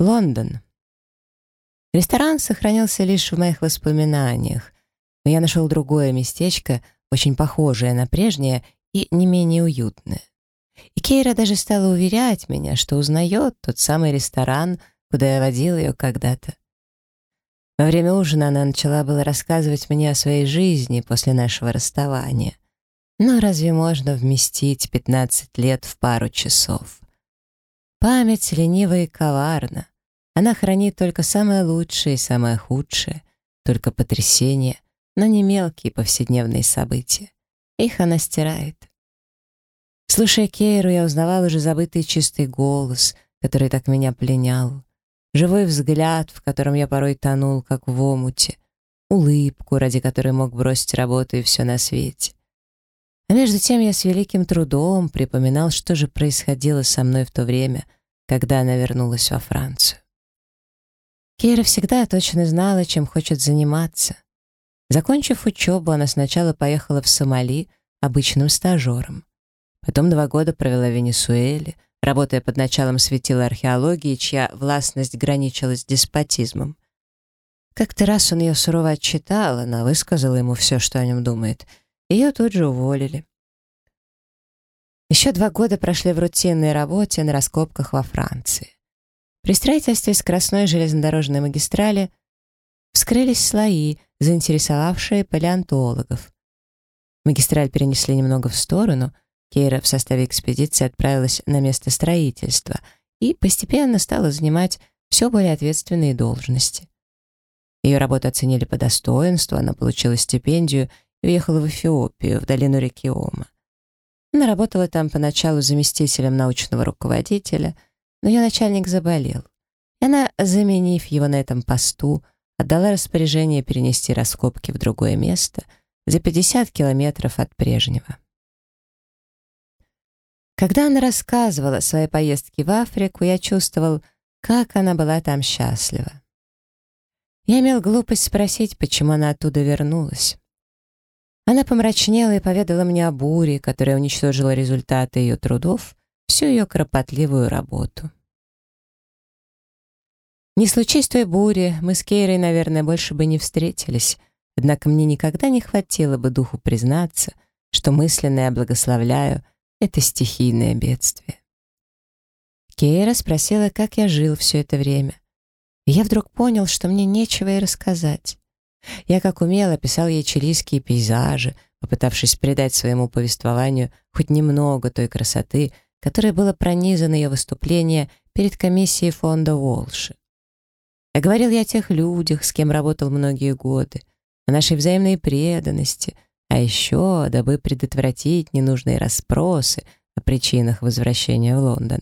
Лондон. Ресторан сохранился лишь в моих воспоминаниях, но я нашел другое местечко, очень похожее на прежнее и не менее уютное. И Кейра даже стала уверять меня, что узнает тот самый ресторан, куда я водил ее когда-то. Во время ужина она начала было рассказывать мне о своей жизни после нашего расставания. Но разве можно вместить 15 лет в пару часов? Память ленива и коварна. Она хранит только самое лучшее и самое худшее, только потрясения, но не мелкие повседневные события. Их она стирает. Слушая Кейру, я узнавал уже забытый чистый голос, который так меня пленял, живой взгляд, в котором я порой тонул, как в омуте, улыбку, ради которой мог бросить работу и все на свете. Между тем я с великим трудом припоминал, что же происходило со мной в то время, когда она вернулась во Францию. Кейра всегда точно знала, чем хочет заниматься. Закончив учебу, она сначала поехала в Сомали обычным стажером. Потом два года провела в Венесуэле, работая под началом светила археологии, чья властность граничила с деспотизмом. Как-то раз он ее сурово отчитал, она высказала ему все, что о нем думает — ее тут же уволили. Еще два года прошли в рутинной работе на раскопках во Франции. При строительстве скоростной железнодорожной магистрали вскрылись слои, заинтересовавшие палеонтологов. Магистраль перенесли немного в сторону, Кейра в составе экспедиции отправилась на место строительства и постепенно стала занимать все более ответственные должности. Ее работу оценили по достоинству, она получила стипендию уехала в Эфиопию, в долину реки Ома. Она работала там поначалу заместителем научного руководителя, но ее начальник заболел. И она, заменив его на этом посту, отдала распоряжение перенести раскопки в другое место за 50 километров от прежнего. Когда она рассказывала о своей поездке в Африку, я чувствовал, как она была там счастлива. Я имел глупость спросить, почему она оттуда вернулась. Она помрачнела и поведала мне о буре, которая уничтожила результаты ее трудов, всю ее кропотливую работу. Не случись той бури, мы с Кейрой, наверное, больше бы не встретились, однако мне никогда не хватило бы духу признаться, что мысленно я благословляю это стихийное бедствие. Кейра спросила, как я жил все это время. И я вдруг понял, что мне нечего ей рассказать. Я как умело писал ей чилийские пейзажи, попытавшись придать своему повествованию хоть немного той красоты, которой было пронизано ее выступление перед комиссией фонда Волши. А говорил я о тех людях, с кем работал многие годы, о нашей взаимной преданности, а еще, дабы предотвратить ненужные расспросы о причинах возвращения в Лондон,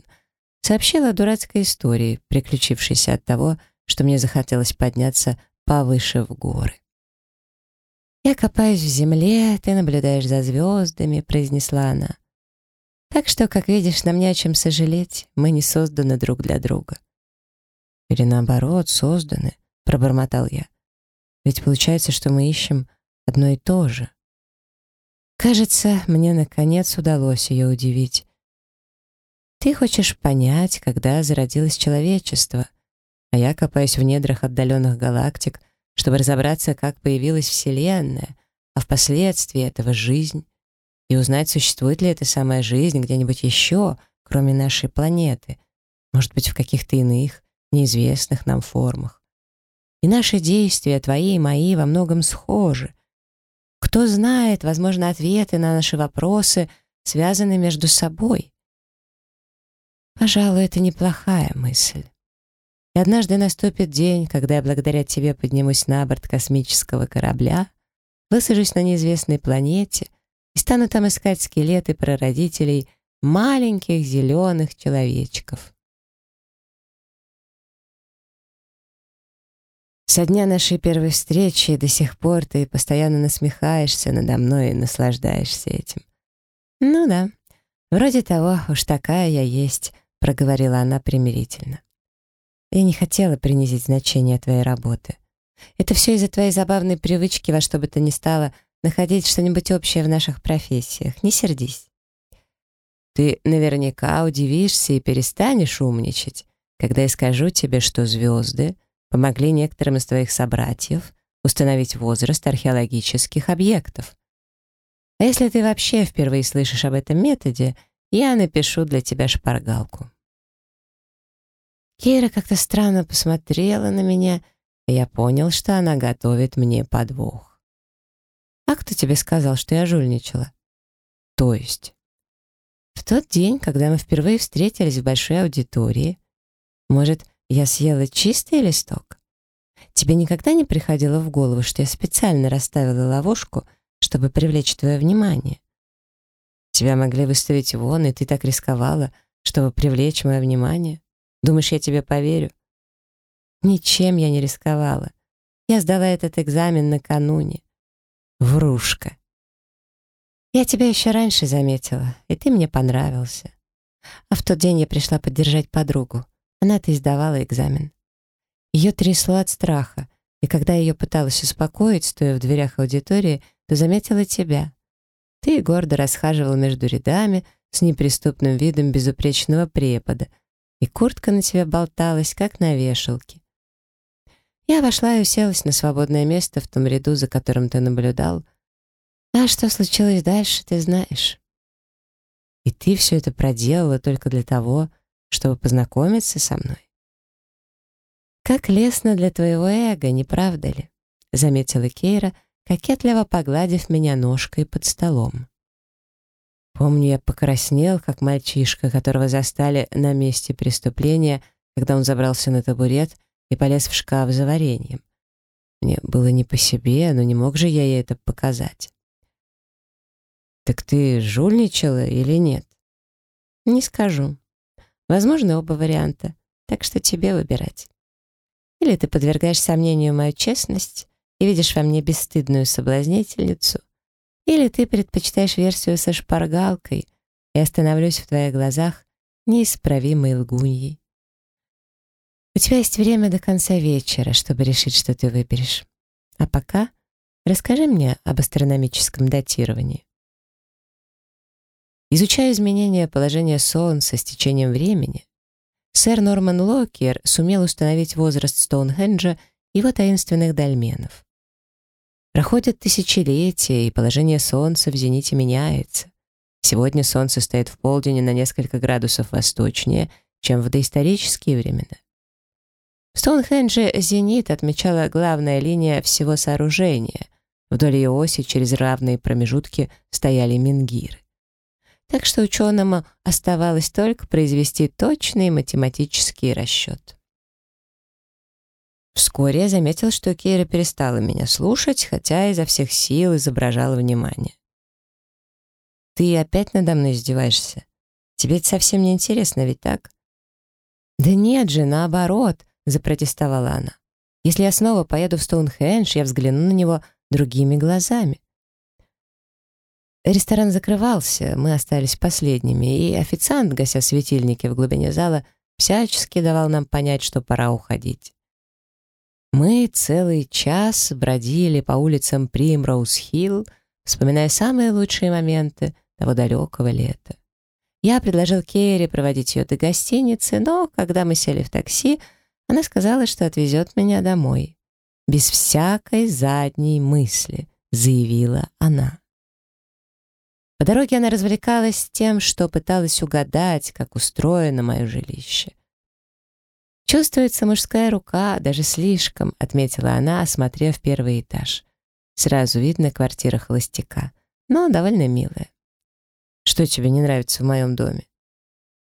сообщила о дурацкой истории, приключившейся от того, что мне захотелось подняться повыше в горы. «Я копаюсь в земле, ты наблюдаешь за звездами», — произнесла она. «Так что, как видишь, нам не о чем сожалеть, мы не созданы друг для друга». «Или наоборот, созданы», — пробормотал я. «Ведь получается, что мы ищем одно и то же». Кажется, мне наконец удалось ее удивить. «Ты хочешь понять, когда зародилось человечество», а я копаюсь в недрах отдаленных галактик, чтобы разобраться, как появилась Вселенная, а впоследствии этого жизнь, и узнать, существует ли эта самая жизнь где-нибудь еще, кроме нашей планеты, может быть, в каких-то иных, неизвестных нам формах. И наши действия, твои и мои, во многом схожи. Кто знает, возможно, ответы на наши вопросы связаны между собой. Пожалуй, это неплохая мысль. И однажды наступит день, когда я благодаря тебе поднимусь на борт космического корабля, высажусь на неизвестной планете и стану там искать скелеты прародителей маленьких зеленых человечков. Со дня нашей первой встречи до сих пор ты постоянно насмехаешься надо мной и наслаждаешься этим. Ну да, вроде того, уж такая я есть, проговорила она примирительно. Я не хотела принизить значение твоей работы. Это все из-за твоей забавной привычки во что бы то ни стало находить что-нибудь общее в наших профессиях. Не сердись. Ты наверняка удивишься и перестанешь умничать, когда я скажу тебе, что звезды помогли некоторым из твоих собратьев установить возраст археологических объектов. А если ты вообще впервые слышишь об этом методе, я напишу для тебя шпаргалку. Кира как-то странно посмотрела на меня, и я понял, что она готовит мне подвох. «А кто тебе сказал, что я жульничала?» «То есть?» «В тот день, когда мы впервые встретились в большой аудитории, может, я съела чистый листок? Тебе никогда не приходило в голову, что я специально расставила ловушку, чтобы привлечь твое внимание? Тебя могли выставить вон, и ты так рисковала, чтобы привлечь мое внимание?» Думаешь, я тебе поверю? Ничем я не рисковала. Я сдала этот экзамен накануне. Врушка. Я тебя еще раньше заметила, и ты мне понравился. А в тот день я пришла поддержать подругу. Она-то издавала экзамен. Ее трясло от страха, и когда я ее пыталась успокоить, стоя в дверях аудитории, то заметила тебя. Ты гордо расхаживал между рядами с неприступным видом безупречного препода, и куртка на тебе болталась, как на вешалке. Я вошла и уселась на свободное место в том ряду, за которым ты наблюдал. А что случилось дальше, ты знаешь. И ты все это проделала только для того, чтобы познакомиться со мной. Как лестно для твоего эго, не правда ли? Заметила Кейра, кокетливо погладив меня ножкой под столом. Помню, я покраснел, как мальчишка, которого застали на месте преступления, когда он забрался на табурет и полез в шкаф за вареньем. Мне было не по себе, но не мог же я ей это показать. «Так ты жульничала или нет?» «Не скажу. Возможно, оба варианта, так что тебе выбирать. Или ты подвергаешь сомнению мою честность и видишь во мне бесстыдную соблазнительницу, или ты предпочитаешь версию со шпаргалкой и остановлюсь в твоих глазах неисправимой лгуньей. У тебя есть время до конца вечера, чтобы решить, что ты выберешь. А пока расскажи мне об астрономическом датировании. Изучая изменения положения Солнца с течением времени, сэр Норман Локер сумел установить возраст Стоунхенджа и его таинственных дольменов. Проходят тысячелетия, и положение Солнца в зените меняется. Сегодня Солнце стоит в полдень на несколько градусов восточнее, чем в доисторические времена. В Стоунхендже зенит отмечала главная линия всего сооружения. Вдоль ее оси через равные промежутки стояли мингиры. Так что ученому оставалось только произвести точный математический расчет. Вскоре я заметил, что Кейра перестала меня слушать, хотя изо всех сил изображала внимание. «Ты опять надо мной издеваешься? Тебе это совсем не интересно, ведь так?» «Да нет же, наоборот», — запротестовала она. «Если я снова поеду в Стоунхендж, я взгляну на него другими глазами». Ресторан закрывался, мы остались последними, и официант, гася светильники в глубине зала, всячески давал нам понять, что пора уходить. Мы целый час бродили по улицам Примроуз-Хилл, вспоминая самые лучшие моменты того далекого лета. Я предложил Керри проводить ее до гостиницы, но когда мы сели в такси, она сказала, что отвезет меня домой. Без всякой задней мысли, заявила она. По дороге она развлекалась тем, что пыталась угадать, как устроено мое жилище. «Чувствуется мужская рука, даже слишком», — отметила она, осмотрев первый этаж. Сразу видно квартира холостяка, но довольно милая. «Что тебе не нравится в моем доме?»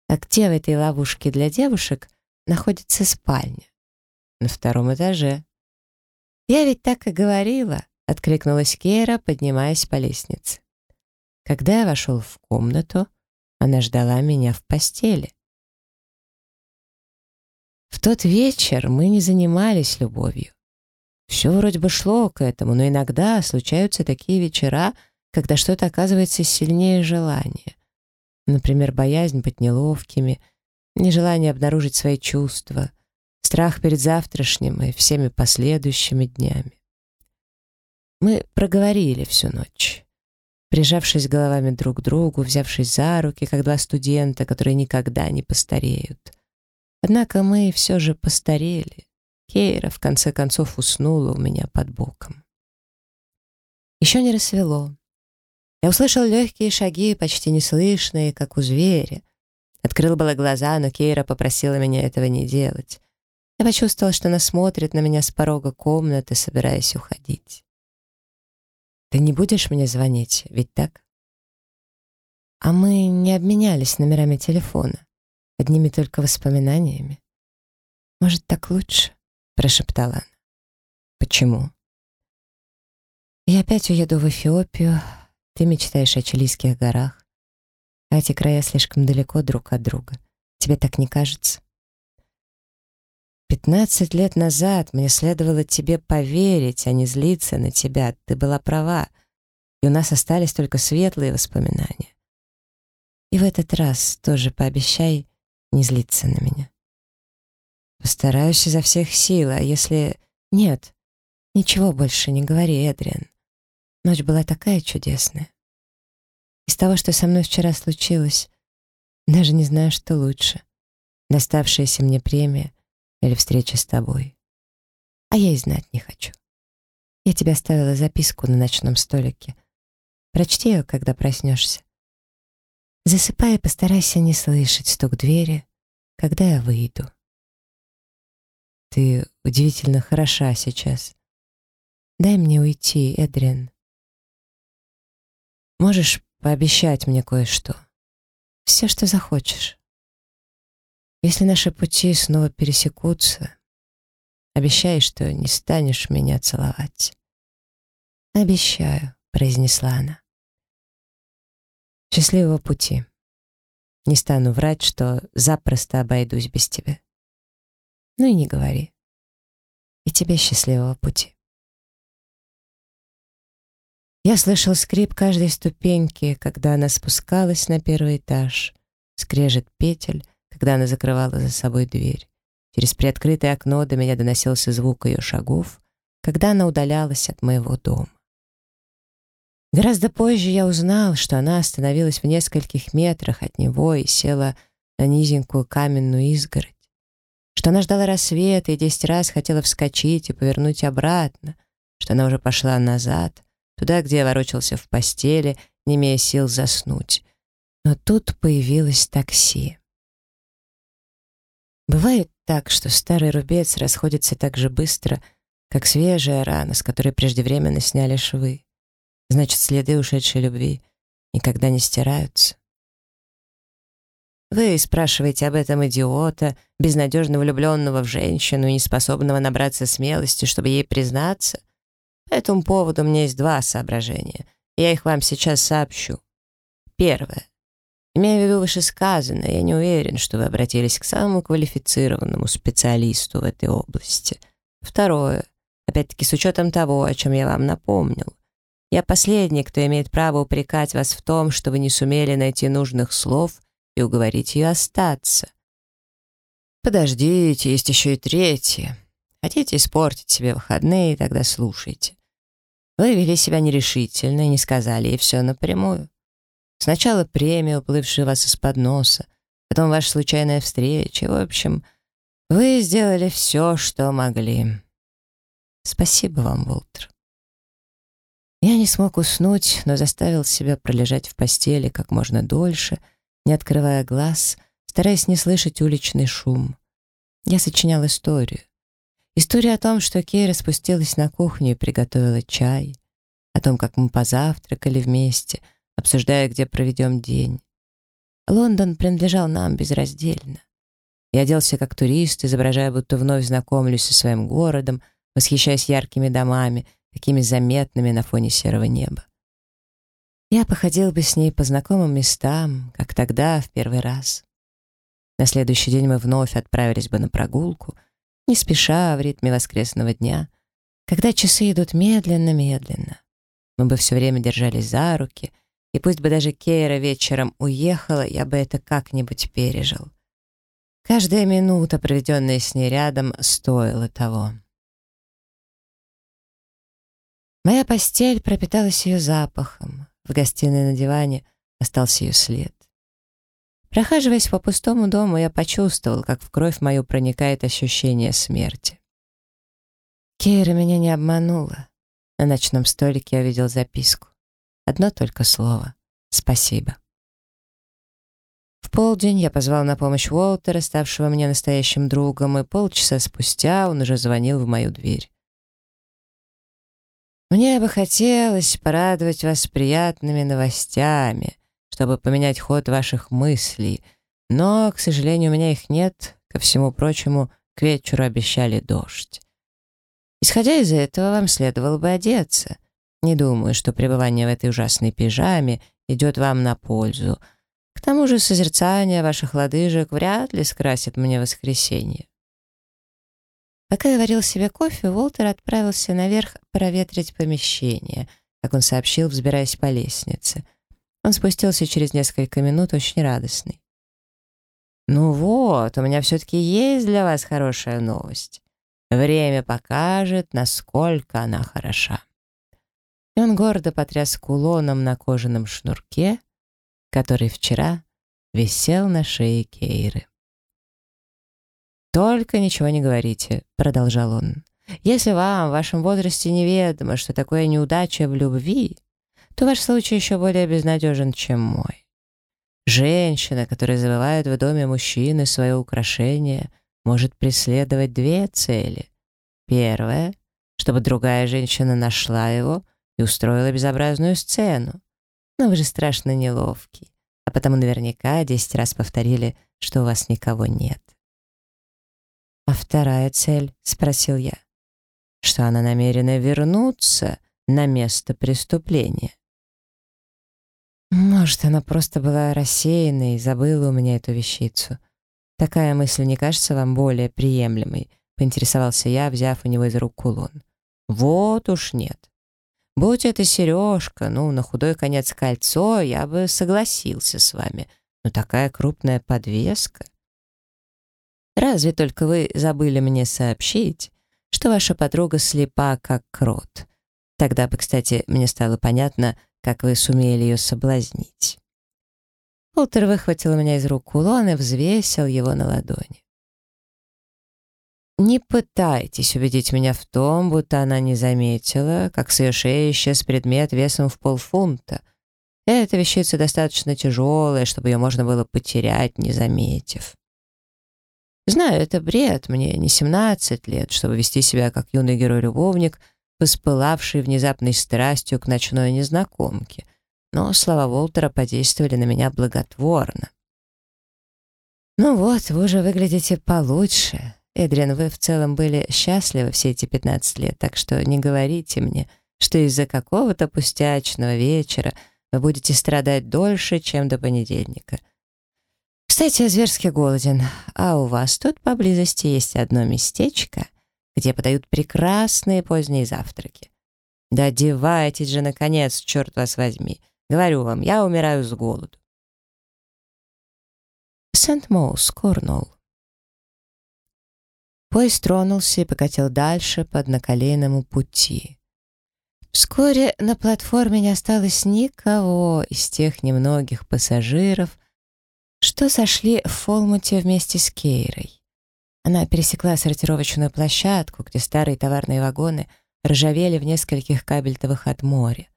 «А где в этой ловушке для девушек находится спальня?» «На втором этаже». «Я ведь так и говорила», — откликнулась Кейра, поднимаясь по лестнице. Когда я вошел в комнату, она ждала меня в постели. В тот вечер мы не занимались любовью. Все вроде бы шло к этому, но иногда случаются такие вечера, когда что-то оказывается сильнее желания. Например, боязнь быть неловкими, нежелание обнаружить свои чувства, страх перед завтрашним и всеми последующими днями. Мы проговорили всю ночь, прижавшись головами друг к другу, взявшись за руки, как два студента, которые никогда не постареют. Однако мы все же постарели. Кейра в конце концов уснула у меня под боком. Еще не рассвело. Я услышал легкие шаги, почти неслышные, как у зверя. Открыл было глаза, но Кейра попросила меня этого не делать. Я почувствовал, что она смотрит на меня с порога комнаты, собираясь уходить. «Ты не будешь мне звонить, ведь так?» «А мы не обменялись номерами телефона, одними только воспоминаниями. Может, так лучше?» — прошептала она. «Почему?» «Я опять уеду в Эфиопию, ты мечтаешь о Чилийских горах, а эти края слишком далеко друг от друга. Тебе так не кажется? Пятнадцать лет назад мне следовало тебе поверить, а не злиться на тебя. Ты была права, и у нас остались только светлые воспоминания. И в этот раз тоже пообещай не злиться на меня. Постараюсь изо всех сил, а если... Нет, ничего больше не говори, Эдриан. Ночь была такая чудесная. Из того, что со мной вчера случилось, даже не знаю, что лучше. Доставшаяся мне премия или встреча с тобой. А я и знать не хочу. Я тебе оставила записку на ночном столике. Прочти ее, когда проснешься. Засыпай и постарайся не слышать стук двери, когда я выйду. Ты удивительно хороша сейчас. Дай мне уйти, Эдриан. Можешь пообещать мне кое-что? Все, что захочешь. Если наши пути снова пересекутся, обещай, что не станешь меня целовать. «Обещаю», — произнесла она. «Счастливого пути. Не стану врать, что запросто обойдусь без тебя. Ну и не говори. И тебе счастливого пути». Я слышал скрип каждой ступеньки, когда она спускалась на первый этаж, скрежет петель, когда она закрывала за собой дверь. Через приоткрытое окно до меня доносился звук ее шагов, когда она удалялась от моего дома. Гораздо позже я узнал, что она остановилась в нескольких метрах от него и села на низенькую каменную изгородь, что она ждала рассвета и десять раз хотела вскочить и повернуть обратно, что она уже пошла назад, туда, где я ворочался в постели, не имея сил заснуть. Но тут появилось такси. Бывает так, что старый рубец расходится так же быстро, как свежая рана, с которой преждевременно сняли швы. Значит, следы ушедшей любви никогда не стираются. Вы спрашиваете об этом идиота, безнадежно влюбленного в женщину и неспособного набраться смелости, чтобы ей признаться? По этому поводу у меня есть два соображения. Я их вам сейчас сообщу. Первое. Имея в виду вышесказанное, я не уверен, что вы обратились к самому квалифицированному специалисту в этой области. Второе. Опять-таки с учетом того, о чем я вам напомнил. Я последний, кто имеет право упрекать вас в том, что вы не сумели найти нужных слов и уговорить ее остаться. Подождите, есть еще и третье. Хотите испортить себе выходные, тогда слушайте. Вы вели себя нерешительно и не сказали ей все напрямую. Сначала премия, уплывшая вас из-под носа, потом ваша случайная встреча. В общем, вы сделали все, что могли. Спасибо вам, Волтер. Я не смог уснуть, но заставил себя пролежать в постели как можно дольше, не открывая глаз, стараясь не слышать уличный шум. Я сочинял историю. История о том, что Кейра спустилась на кухню и приготовила чай, о том, как мы позавтракали вместе, обсуждая, где проведем день. Лондон принадлежал нам безраздельно. Я оделся как турист, изображая, будто вновь знакомлюсь со своим городом, восхищаясь яркими домами, такими заметными на фоне серого неба. Я походил бы с ней по знакомым местам, как тогда, в первый раз. На следующий день мы вновь отправились бы на прогулку — не спеша в ритме воскресного дня, когда часы идут медленно-медленно. Мы бы все время держались за руки, и пусть бы даже Кейра вечером уехала, я бы это как-нибудь пережил. Каждая минута, проведенная с ней рядом, стоила того. Моя постель пропиталась ее запахом. В гостиной на диване остался ее след. Прохаживаясь по пустому дому, я почувствовал, как в кровь мою проникает ощущение смерти. Кейра меня не обманула. На ночном столике я видел записку. Одно только слово — спасибо. В полдень я позвал на помощь Уолтера, ставшего мне настоящим другом, и полчаса спустя он уже звонил в мою дверь. «Мне бы хотелось порадовать вас приятными новостями, чтобы поменять ход ваших мыслей, но, к сожалению, у меня их нет. Ко всему прочему, к вечеру обещали дождь. Исходя из этого, вам следовало бы одеться. Не думаю, что пребывание в этой ужасной пижаме идет вам на пользу — к тому же созерцание ваших лодыжек вряд ли скрасит мне воскресенье. Пока я варил себе кофе, Уолтер отправился наверх проветрить помещение, как он сообщил, взбираясь по лестнице. Он спустился через несколько минут, очень радостный. «Ну вот, у меня все-таки есть для вас хорошая новость. Время покажет, насколько она хороша». И он гордо потряс кулоном на кожаном шнурке, который вчера висел на шее Кейры. «Только ничего не говорите», — продолжал он. «Если вам в вашем возрасте неведомо, что такое неудача в любви, то ваш случай еще более безнадежен, чем мой. Женщина, которая забывает в доме мужчины свое украшение, может преследовать две цели. Первая — чтобы другая женщина нашла его и устроила безобразную сцену но вы же страшно неловкий, а потому наверняка десять раз повторили, что у вас никого нет. «А вторая цель?» — спросил я. «Что она намерена вернуться на место преступления?» «Может, она просто была рассеянной и забыла у меня эту вещицу. Такая мысль не кажется вам более приемлемой?» — поинтересовался я, взяв у него из рук кулон. «Вот уж нет. Будь это сережка, ну, на худой конец кольцо, я бы согласился с вами. Но такая крупная подвеска. Разве только вы забыли мне сообщить, что ваша подруга слепа, как крот. Тогда бы, кстати, мне стало понятно, как вы сумели ее соблазнить. Полтер выхватил у меня из рук кулон и взвесил его на ладони. Не пытайтесь убедить меня в том, будто она не заметила, как с ее шеи исчез предмет весом в полфунта. Эта вещица достаточно тяжелая, чтобы ее можно было потерять, не заметив. Знаю, это бред, мне не 17 лет, чтобы вести себя как юный герой-любовник, воспылавший внезапной страстью к ночной незнакомке. Но слова Волтера подействовали на меня благотворно. «Ну вот, вы уже выглядите получше. Эдриан, вы в целом были счастливы все эти 15 лет, так что не говорите мне, что из-за какого-то пустячного вечера вы будете страдать дольше, чем до понедельника. Кстати, я зверски голоден, а у вас тут поблизости есть одно местечко, где подают прекрасные поздние завтраки. Да одевайтесь же, наконец, черт вас возьми. Говорю вам, я умираю с голоду. Сент-Моус, Корнуолл. Поезд тронулся и покатил дальше по одноколейному пути. Вскоре на платформе не осталось никого из тех немногих пассажиров, что сошли в Фолмуте вместе с Кейрой. Она пересекла сортировочную площадку, где старые товарные вагоны ржавели в нескольких кабельтовых от моря.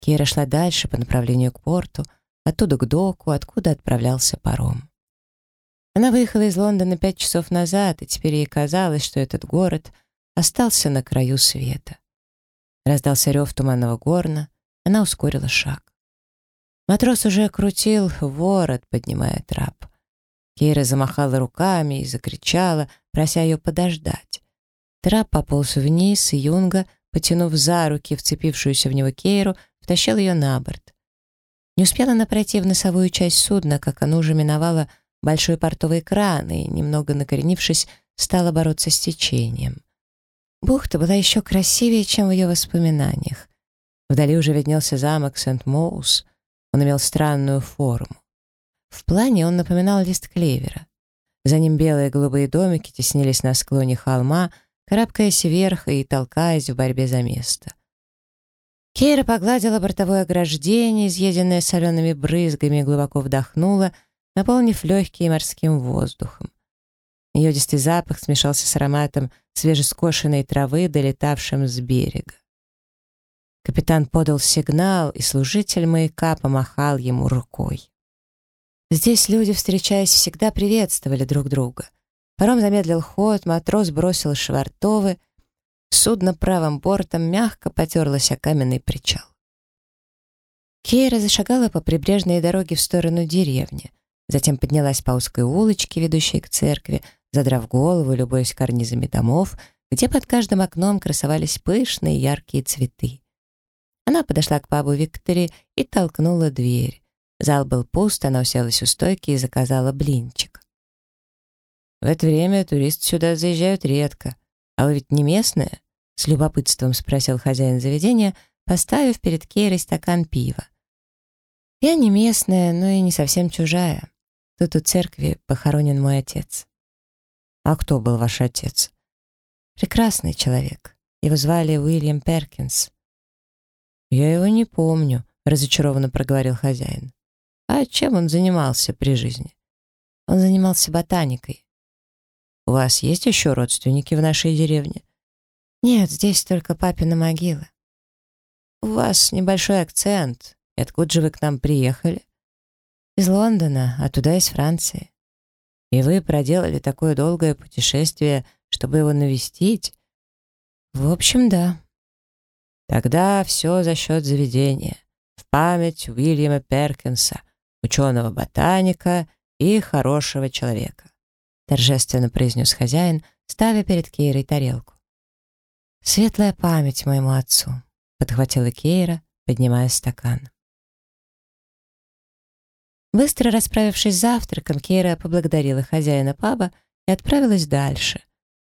Кейра шла дальше по направлению к порту, оттуда к доку, откуда отправлялся паром. Она выехала из Лондона пять часов назад, и теперь ей казалось, что этот город остался на краю света. Раздался рев туманного горна, она ускорила шаг. Матрос уже крутил ворот, поднимая трап. Кейра замахала руками и закричала, прося ее подождать. Трап пополз вниз, и Юнга, потянув за руки вцепившуюся в него Кейру, втащил ее на борт. Не успела она пройти в носовую часть судна, как она уже миновала большой портовый кран и, немного накоренившись, стала бороться с течением. Бухта была еще красивее, чем в ее воспоминаниях. Вдали уже виднелся замок Сент-Моус. Он имел странную форму. В плане он напоминал лист клевера. За ним белые и голубые домики теснились на склоне холма, карабкаясь вверх и толкаясь в борьбе за место. Кейра погладила бортовое ограждение, изъеденное солеными брызгами, и глубоко вдохнула — наполнив легкие морским воздухом. Йодистый запах смешался с ароматом свежескошенной травы, долетавшим с берега. Капитан подал сигнал, и служитель маяка помахал ему рукой. Здесь люди, встречаясь, всегда приветствовали друг друга. Паром замедлил ход, матрос бросил швартовы, судно правым бортом мягко потерлось о каменный причал. Кейра зашагала по прибрежной дороге в сторону деревни, затем поднялась по узкой улочке, ведущей к церкви, задрав голову, любуясь карнизами домов, где под каждым окном красовались пышные яркие цветы. Она подошла к пабу Виктори и толкнула дверь. Зал был пуст, она уселась у стойки и заказала блинчик. «В это время туристы сюда заезжают редко. А вы ведь не местная?» — с любопытством спросил хозяин заведения, поставив перед Кейрой стакан пива. «Я не местная, но и не совсем чужая. Тут у церкви похоронен мой отец». «А кто был ваш отец?» «Прекрасный человек. Его звали Уильям Перкинс». «Я его не помню», — разочарованно проговорил хозяин. «А чем он занимался при жизни?» «Он занимался ботаникой». «У вас есть еще родственники в нашей деревне?» «Нет, здесь только папина могила». «У вас небольшой акцент. И откуда же вы к нам приехали?» «Из Лондона, а туда из Франции». «И вы проделали такое долгое путешествие, чтобы его навестить?» «В общем, да». Тогда все за счет заведения. В память Уильяма Перкинса, ученого-ботаника и хорошего человека. Торжественно произнес хозяин, ставя перед Кейрой тарелку. «Светлая память моему отцу», — подхватила Кейра, поднимая стакан. Быстро расправившись завтраком, Кейра поблагодарила хозяина паба и отправилась дальше.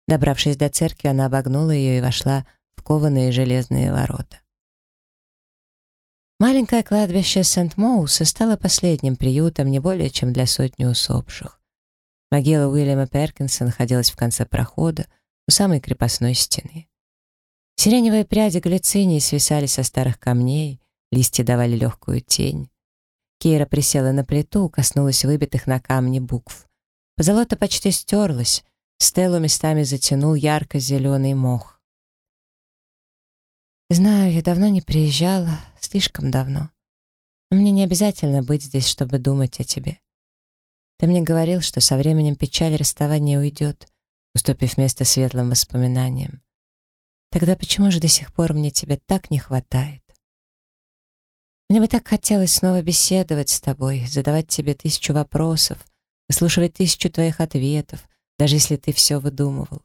Добравшись до церкви, она обогнула ее и вошла кованые железные ворота. Маленькое кладбище Сент-Моуса стало последним приютом не более чем для сотни усопших. Могила Уильяма Перкинса находилась в конце прохода, у самой крепостной стены. Сиреневые пряди глицинии свисали со старых камней, листья давали легкую тень. Кейра присела на плиту, коснулась выбитых на камне букв. Позолота почти стерлась, стелу местами затянул ярко-зеленый мох. Знаю, я давно не приезжала, слишком давно. Но мне не обязательно быть здесь, чтобы думать о тебе. Ты мне говорил, что со временем печаль расставания уйдет, уступив место светлым воспоминаниям. Тогда почему же до сих пор мне тебя так не хватает? Мне бы так хотелось снова беседовать с тобой, задавать тебе тысячу вопросов, выслушивать тысячу твоих ответов, даже если ты все выдумывал.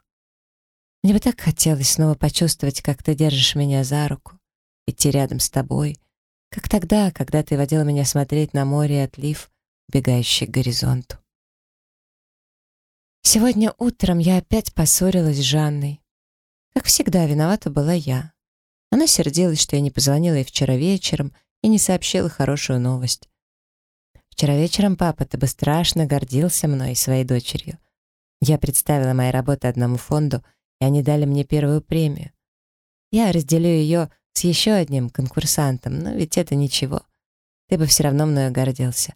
Мне бы так хотелось снова почувствовать, как ты держишь меня за руку, идти рядом с тобой, как тогда, когда ты водила меня смотреть на море и отлив, бегающий к горизонту. Сегодня утром я опять поссорилась с Жанной. Как всегда, виновата была я. Она сердилась, что я не позвонила ей вчера вечером и не сообщила хорошую новость. Вчера вечером папа-то бы страшно гордился мной и своей дочерью. Я представила мои работы одному фонду — и они дали мне первую премию. Я разделю ее с еще одним конкурсантом, но ведь это ничего. Ты бы все равно мною гордился.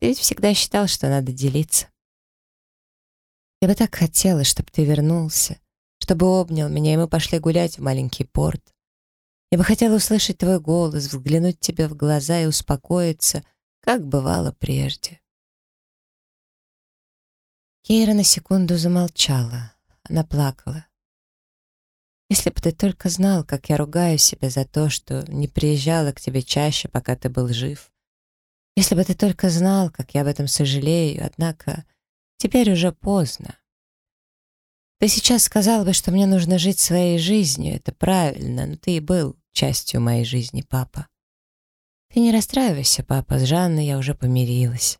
Ты ведь всегда считал, что надо делиться. Я бы так хотела, чтобы ты вернулся, чтобы обнял меня, и мы пошли гулять в маленький порт. Я бы хотела услышать твой голос, взглянуть тебе в глаза и успокоиться, как бывало прежде. Кейра на секунду замолчала. Она плакала. Если бы ты только знал, как я ругаю себя за то, что не приезжала к тебе чаще, пока ты был жив. Если бы ты только знал, как я об этом сожалею, однако теперь уже поздно. Ты сейчас сказал бы, что мне нужно жить своей жизнью, это правильно, но ты и был частью моей жизни, папа. Ты не расстраивайся, папа, с Жанной я уже помирилась.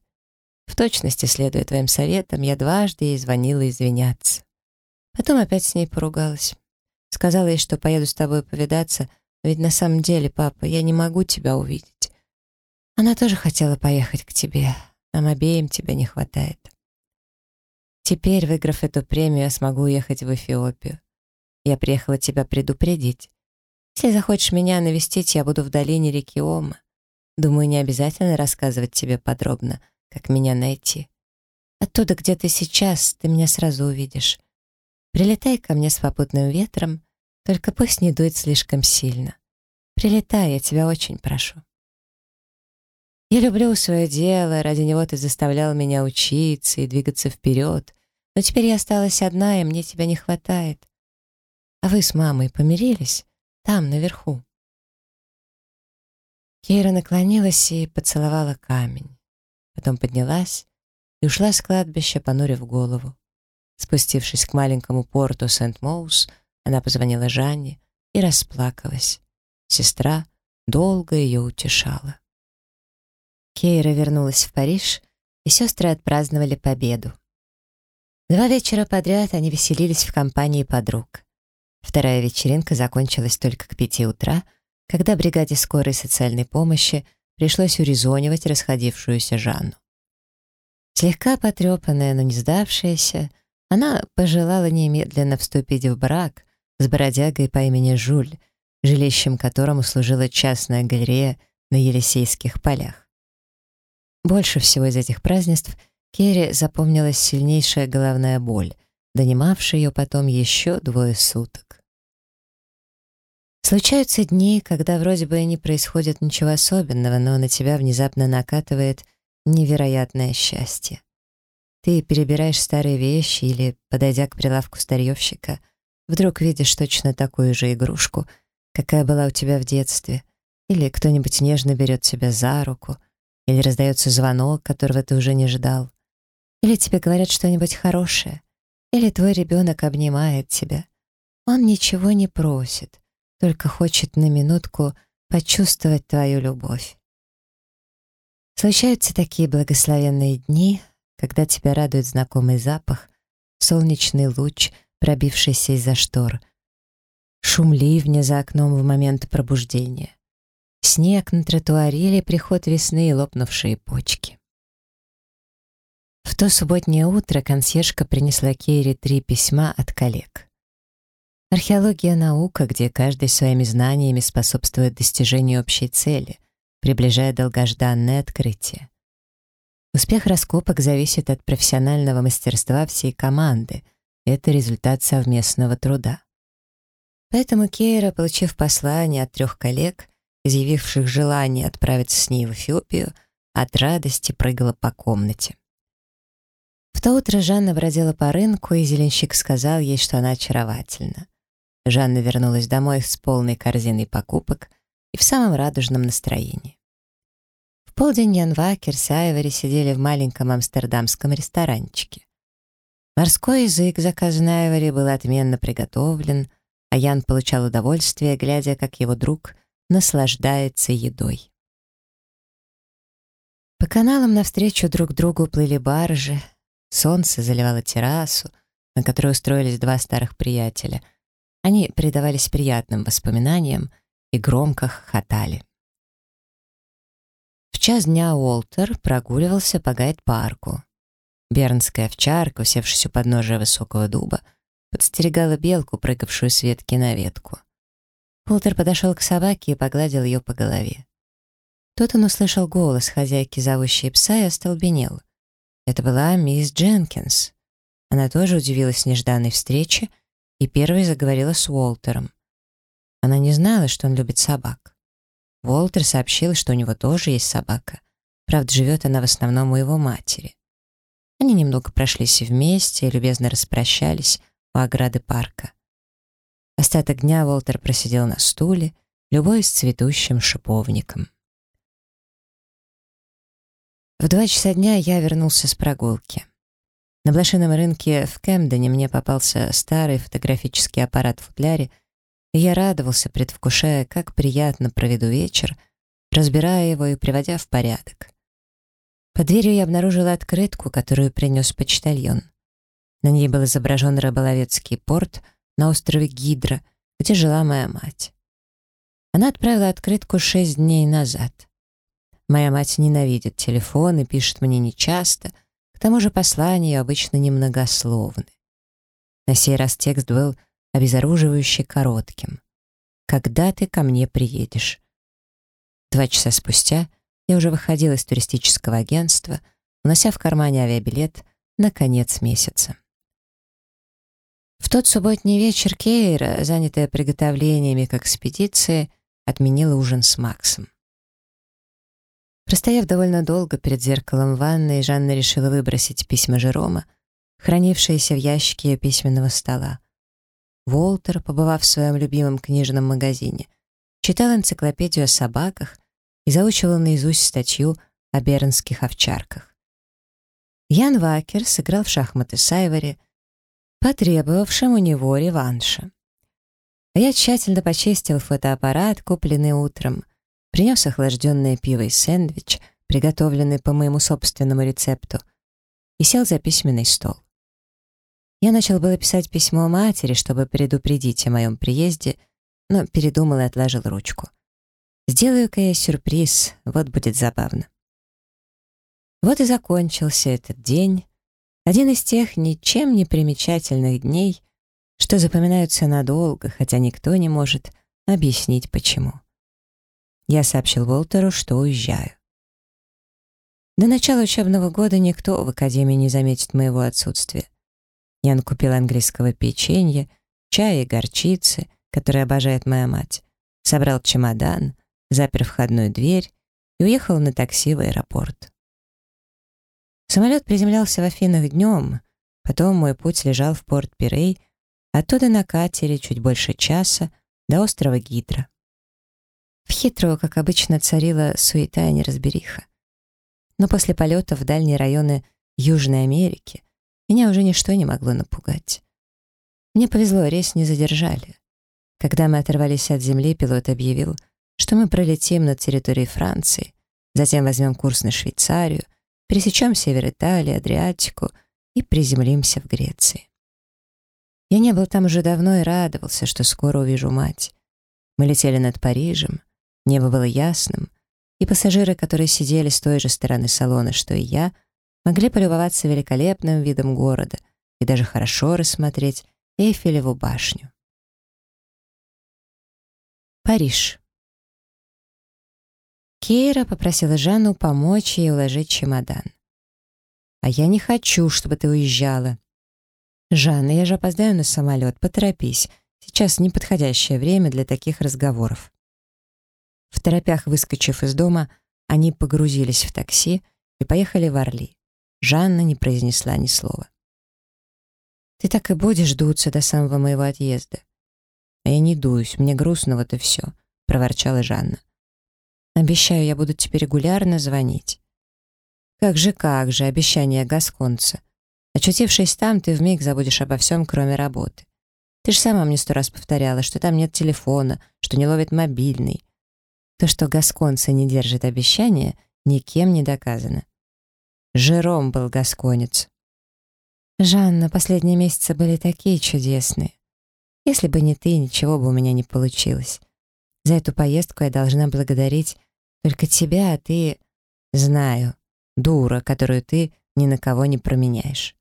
В точности, следуя твоим советам, я дважды ей звонила извиняться. Потом опять с ней поругалась. Сказала ей, что поеду с тобой повидаться, но ведь на самом деле, папа, я не могу тебя увидеть. Она тоже хотела поехать к тебе. Нам обеим тебя не хватает. Теперь, выиграв эту премию, я смогу уехать в Эфиопию. Я приехала тебя предупредить. Если захочешь меня навестить, я буду в долине реки Ома. Думаю, не обязательно рассказывать тебе подробно, как меня найти. Оттуда, где ты сейчас, ты меня сразу увидишь. Прилетай ко мне с попутным ветром, только пусть не дует слишком сильно. Прилетай, я тебя очень прошу. Я люблю свое дело, ради него ты заставлял меня учиться и двигаться вперед, но теперь я осталась одна, и мне тебя не хватает. А вы с мамой помирились? Там, наверху. Кейра наклонилась и поцеловала камень. Потом поднялась и ушла с кладбища, понурив голову. Спустившись к маленькому порту Сент-Моус, она позвонила Жанне и расплакалась. Сестра долго ее утешала. Кейра вернулась в Париж, и сестры отпраздновали победу. Два вечера подряд они веселились в компании подруг. Вторая вечеринка закончилась только к пяти утра, когда бригаде скорой социальной помощи пришлось урезонивать расходившуюся Жанну. Слегка потрепанная, но не сдавшаяся, она пожелала немедленно вступить в брак с бродягой по имени Жуль, жилищем которому служила частная галерея на Елисейских полях. Больше всего из этих празднеств Керри запомнилась сильнейшая головная боль, донимавшая ее потом еще двое суток. Случаются дни, когда вроде бы и не происходит ничего особенного, но на тебя внезапно накатывает невероятное счастье. Ты перебираешь старые вещи или, подойдя к прилавку старьевщика, вдруг видишь точно такую же игрушку, какая была у тебя в детстве, или кто-нибудь нежно берет тебя за руку, или раздается звонок, которого ты уже не ждал, или тебе говорят что-нибудь хорошее, или твой ребенок обнимает тебя. Он ничего не просит, только хочет на минутку почувствовать твою любовь. Случаются такие благословенные дни, когда тебя радует знакомый запах, солнечный луч, пробившийся из-за штор, шум ливня за окном в момент пробуждения, снег на тротуаре или приход весны и лопнувшие почки. В то субботнее утро консьержка принесла Кейре три письма от коллег. Археология — наука, где каждый своими знаниями способствует достижению общей цели, приближая долгожданное открытие. Успех раскопок зависит от профессионального мастерства всей команды. Это результат совместного труда. Поэтому Кейра, получив послание от трех коллег, изъявивших желание отправиться с ней в Эфиопию, от радости прыгала по комнате. В то утро Жанна бродила по рынку, и зеленщик сказал ей, что она очаровательна. Жанна вернулась домой с полной корзиной покупок и в самом радужном настроении. В полдень Янвакер с Айвори сидели в маленьком амстердамском ресторанчике. Морской язык, заказанный Айвори, был отменно приготовлен, а Ян получал удовольствие, глядя, как его друг наслаждается едой. По каналам навстречу друг другу плыли баржи, солнце заливало террасу, на которой устроились два старых приятеля — они предавались приятным воспоминаниям и громко хохотали. Час дня Уолтер прогуливался по гайд-парку. Бернская овчарка, усевшись у подножия высокого дуба, подстерегала белку, прыгавшую с ветки на ветку. Уолтер подошел к собаке и погладил ее по голове. Тут он услышал голос хозяйки, зовущей пса, и остолбенел. Это была мисс Дженкинс. Она тоже удивилась нежданной встрече и первой заговорила с Уолтером. Она не знала, что он любит собак. Уолтер сообщил, что у него тоже есть собака. Правда, живет она в основном у его матери. Они немного прошлись вместе и любезно распрощались у ограды парка. Остаток дня Уолтер просидел на стуле, любой с цветущим шиповником. В два часа дня я вернулся с прогулки. На блошином рынке в Кэмдене мне попался старый фотографический аппарат в футляре, я радовался, предвкушая, как приятно проведу вечер, разбирая его и приводя в порядок. Под дверью я обнаружила открытку, которую принес почтальон. На ней был изображен рыболовецкий порт на острове Гидра, где жила моя мать. Она отправила открытку шесть дней назад. Моя мать ненавидит телефон и пишет мне нечасто — тому же послания обычно немногословны. На сей раз текст был обезоруживающе коротким. «Когда ты ко мне приедешь?» Два часа спустя я уже выходила из туристического агентства, унося в кармане авиабилет на конец месяца. В тот субботний вечер Кейра, занятая приготовлениями к экспедиции, отменила ужин с Максом. Простояв довольно долго перед зеркалом ванной, Жанна решила выбросить письма Жерома, хранившиеся в ящике письменного стола. Волтер, побывав в своем любимом книжном магазине, читал энциклопедию о собаках и заучивал наизусть статью о бернских овчарках. Ян Вакер сыграл в шахматы с Айвори, потребовавшим у него реванша. Я тщательно почистил фотоаппарат, купленный утром, принес охлажденное пиво и сэндвич, приготовленный по моему собственному рецепту, и сел за письменный стол. Я начал было писать письмо матери, чтобы предупредить о моем приезде, но передумал и отложил ручку. Сделаю-ка я сюрприз, вот будет забавно. Вот и закончился этот день, один из тех ничем не примечательных дней, что запоминаются надолго, хотя никто не может объяснить почему. Я сообщил Волтеру, что уезжаю. До начала учебного года никто в академии не заметит моего отсутствия. Я накупил английского печенья, чая и горчицы, которые обожает моя мать, собрал чемодан, запер входную дверь и уехал на такси в аэропорт. Самолет приземлялся в Афинах днем, потом мой путь лежал в порт Пирей, оттуда на катере чуть больше часа до острова Гидра. В Хитро, как обычно, царила суета и неразбериха. Но после полета в дальние районы Южной Америки меня уже ничто не могло напугать. Мне повезло, рейс не задержали. Когда мы оторвались от земли, пилот объявил, что мы пролетим над территорией Франции, затем возьмем курс на Швейцарию, пересечем север Италии, Адриатику и приземлимся в Греции. Я не был там уже давно и радовался, что скоро увижу мать. Мы летели над Парижем, небо было ясным, и пассажиры, которые сидели с той же стороны салона, что и я, могли полюбоваться великолепным видом города и даже хорошо рассмотреть Эйфелеву башню. Париж. Кейра попросила Жанну помочь ей уложить чемодан. «А я не хочу, чтобы ты уезжала». «Жанна, я же опоздаю на самолет, поторопись. Сейчас неподходящее время для таких разговоров». В торопях выскочив из дома, они погрузились в такси и поехали в Орли. Жанна не произнесла ни слова. «Ты так и будешь дуться до самого моего отъезда?» «А я не дуюсь, мне грустно вот и все», — проворчала Жанна. Обещаю, я буду тебе регулярно звонить. Как же, как же, обещание гасконца. Очутившись там, ты вмиг забудешь обо всем, кроме работы. Ты же сама мне сто раз повторяла, что там нет телефона, что не ловит мобильный. То, что гасконца не держит обещания, никем не доказано. Жером был гасконец. Жанна, последние месяцы были такие чудесные. Если бы не ты, ничего бы у меня не получилось. За эту поездку я должна благодарить только тебя, а ты... Знаю, дура, которую ты ни на кого не променяешь.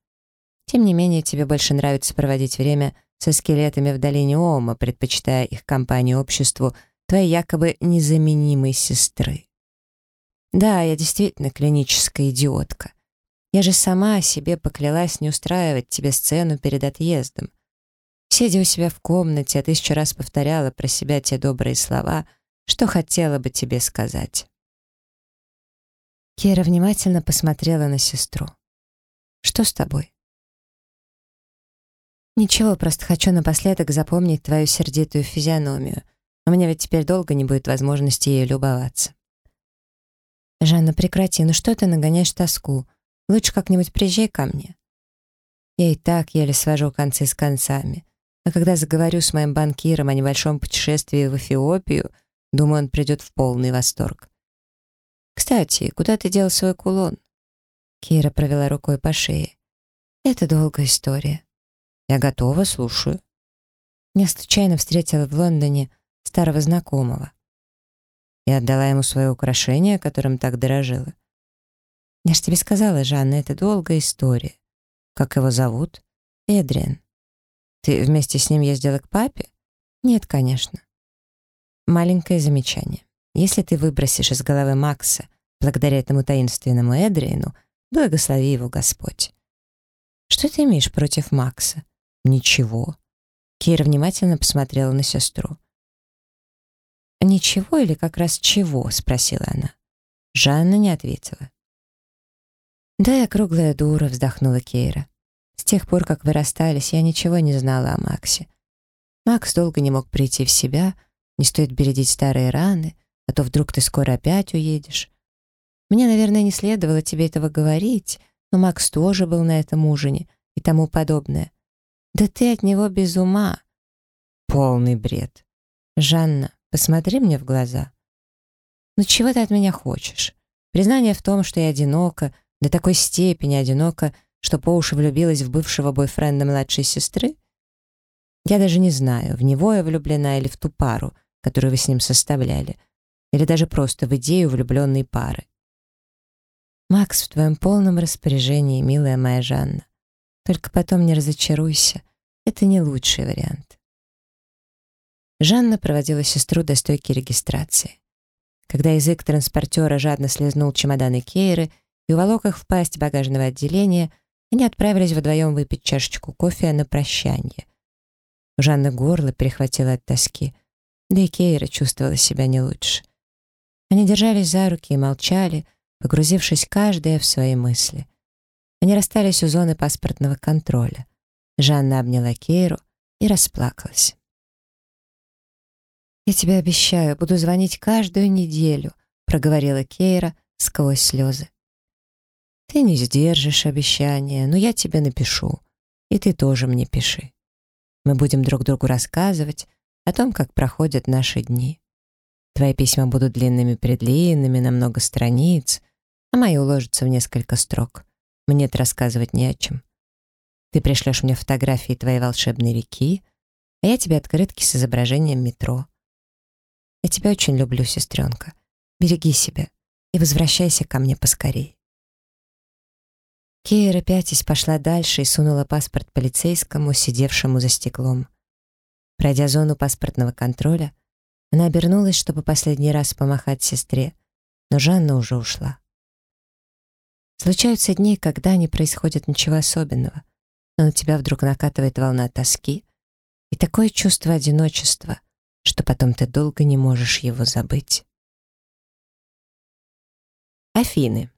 Тем не менее, тебе больше нравится проводить время со скелетами в долине Ома, предпочитая их компанию обществу твоей якобы незаменимой сестры. Да, я действительно клиническая идиотка. Я же сама себе поклялась не устраивать тебе сцену перед отъездом. Сидя у себя в комнате, я тысячу раз повторяла про себя те добрые слова, что хотела бы тебе сказать. Кира внимательно посмотрела на сестру. «Что с тобой?» «Ничего, просто хочу напоследок запомнить твою сердитую физиономию. У меня ведь теперь долго не будет возможности ею любоваться». «Жанна, прекрати, ну что ты нагоняешь тоску? Лучше как-нибудь приезжай ко мне». Я и так еле свожу концы с концами. А когда заговорю с моим банкиром о небольшом путешествии в Эфиопию, думаю, он придет в полный восторг. «Кстати, куда ты дел свой кулон?» Кира провела рукой по шее. «Это долгая история. Я готова, слушаю». Я случайно встретила в Лондоне старого знакомого. И отдала ему свое украшение, которым так дорожила. Я ж тебе сказала, Жанна, это долгая история. Как его зовут? Эдриан. Ты вместе с ним ездила к папе? Нет, конечно. Маленькое замечание. Если ты выбросишь из головы Макса благодаря этому таинственному Эдрину, благослови его Господь. «Что ты имеешь против Макса?» «Ничего». Кира внимательно посмотрела на сестру. «Ничего или как раз чего?» — спросила она. Жанна не ответила. «Да, я круглая дура», — вздохнула Кейра. «С тех пор, как вы расстались, я ничего не знала о Максе. Макс долго не мог прийти в себя, не стоит бередить старые раны, а то вдруг ты скоро опять уедешь. Мне, наверное, не следовало тебе этого говорить, но Макс тоже был на этом ужине и тому подобное. Да ты от него без ума. Полный бред. Жанна, посмотри мне в глаза. Ну чего ты от меня хочешь? Признание в том, что я одинока, до такой степени одинока, что по уши влюбилась в бывшего бойфренда младшей сестры? Я даже не знаю, в него я влюблена или в ту пару, которую вы с ним составляли, или даже просто в идею влюбленной пары. Макс в твоем полном распоряжении, милая моя Жанна. Только потом не разочаруйся. Это не лучший вариант. Жанна проводила сестру до стойки регистрации. Когда язык транспортера жадно слезнул чемоданы Кейры и уволок их в пасть багажного отделения, они отправились вдвоем выпить чашечку кофе на прощание. У Жанны горло перехватило от тоски, да и Кейра чувствовала себя не лучше. Они держались за руки и молчали, погрузившись каждая в свои мысли. Они расстались у зоны паспортного контроля. Жанна обняла Кейру и расплакалась. «Я тебе обещаю, буду звонить каждую неделю», проговорила Кейра сквозь слезы. «Ты не сдержишь обещания, но я тебе напишу, и ты тоже мне пиши. Мы будем друг другу рассказывать о том, как проходят наши дни. Твои письма будут длинными-предлинными, на много страниц, а мои уложатся в несколько строк. Мне-то рассказывать не о чем. Ты пришлешь мне фотографии твоей волшебной реки, а я тебе открытки с изображением метро. Я тебя очень люблю, сестренка. Береги себя и возвращайся ко мне поскорей. Кейра пятясь пошла дальше и сунула паспорт полицейскому, сидевшему за стеклом. Пройдя зону паспортного контроля, она обернулась, чтобы последний раз помахать сестре, но Жанна уже ушла. Случаются дни, когда не происходит ничего особенного, но на тебя вдруг накатывает волна тоски и такое чувство одиночества, что потом ты долго не можешь его забыть. Афины.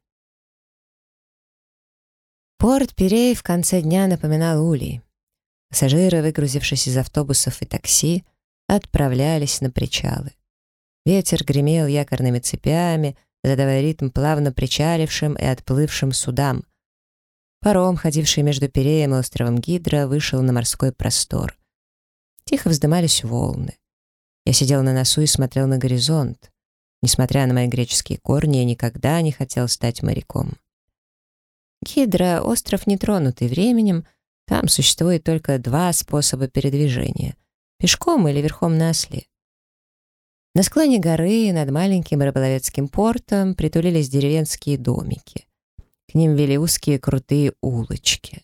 Порт Пирей в конце дня напоминал улей. Пассажиры, выгрузившись из автобусов и такси, отправлялись на причалы. Ветер гремел якорными цепями, задавая ритм плавно причалившим и отплывшим судам. Паром, ходивший между Пиреем и островом Гидра, вышел на морской простор. Тихо вздымались волны. Я сидел на носу и смотрел на горизонт. Несмотря на мои греческие корни, я никогда не хотел стать моряком. Гидра — остров, не тронутый временем, там существует только два способа передвижения — пешком или верхом на осле. На склоне горы над маленьким рыболовецким портом притулились деревенские домики. К ним вели узкие крутые улочки.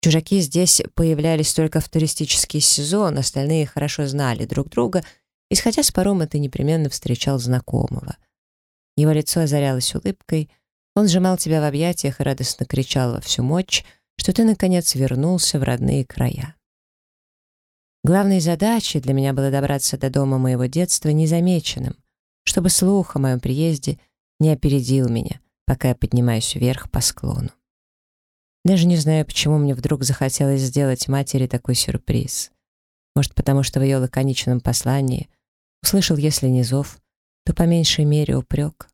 Чужаки здесь появлялись только в туристический сезон, остальные хорошо знали друг друга, и, сходя с парома, ты непременно встречал знакомого. Его лицо озарялось улыбкой — он сжимал тебя в объятиях и радостно кричал во всю мощь, что ты, наконец, вернулся в родные края. Главной задачей для меня было добраться до дома моего детства незамеченным, чтобы слух о моем приезде не опередил меня, пока я поднимаюсь вверх по склону. Даже не знаю, почему мне вдруг захотелось сделать матери такой сюрприз. Может, потому что в ее лаконичном послании услышал, если не зов, то по меньшей мере упрек.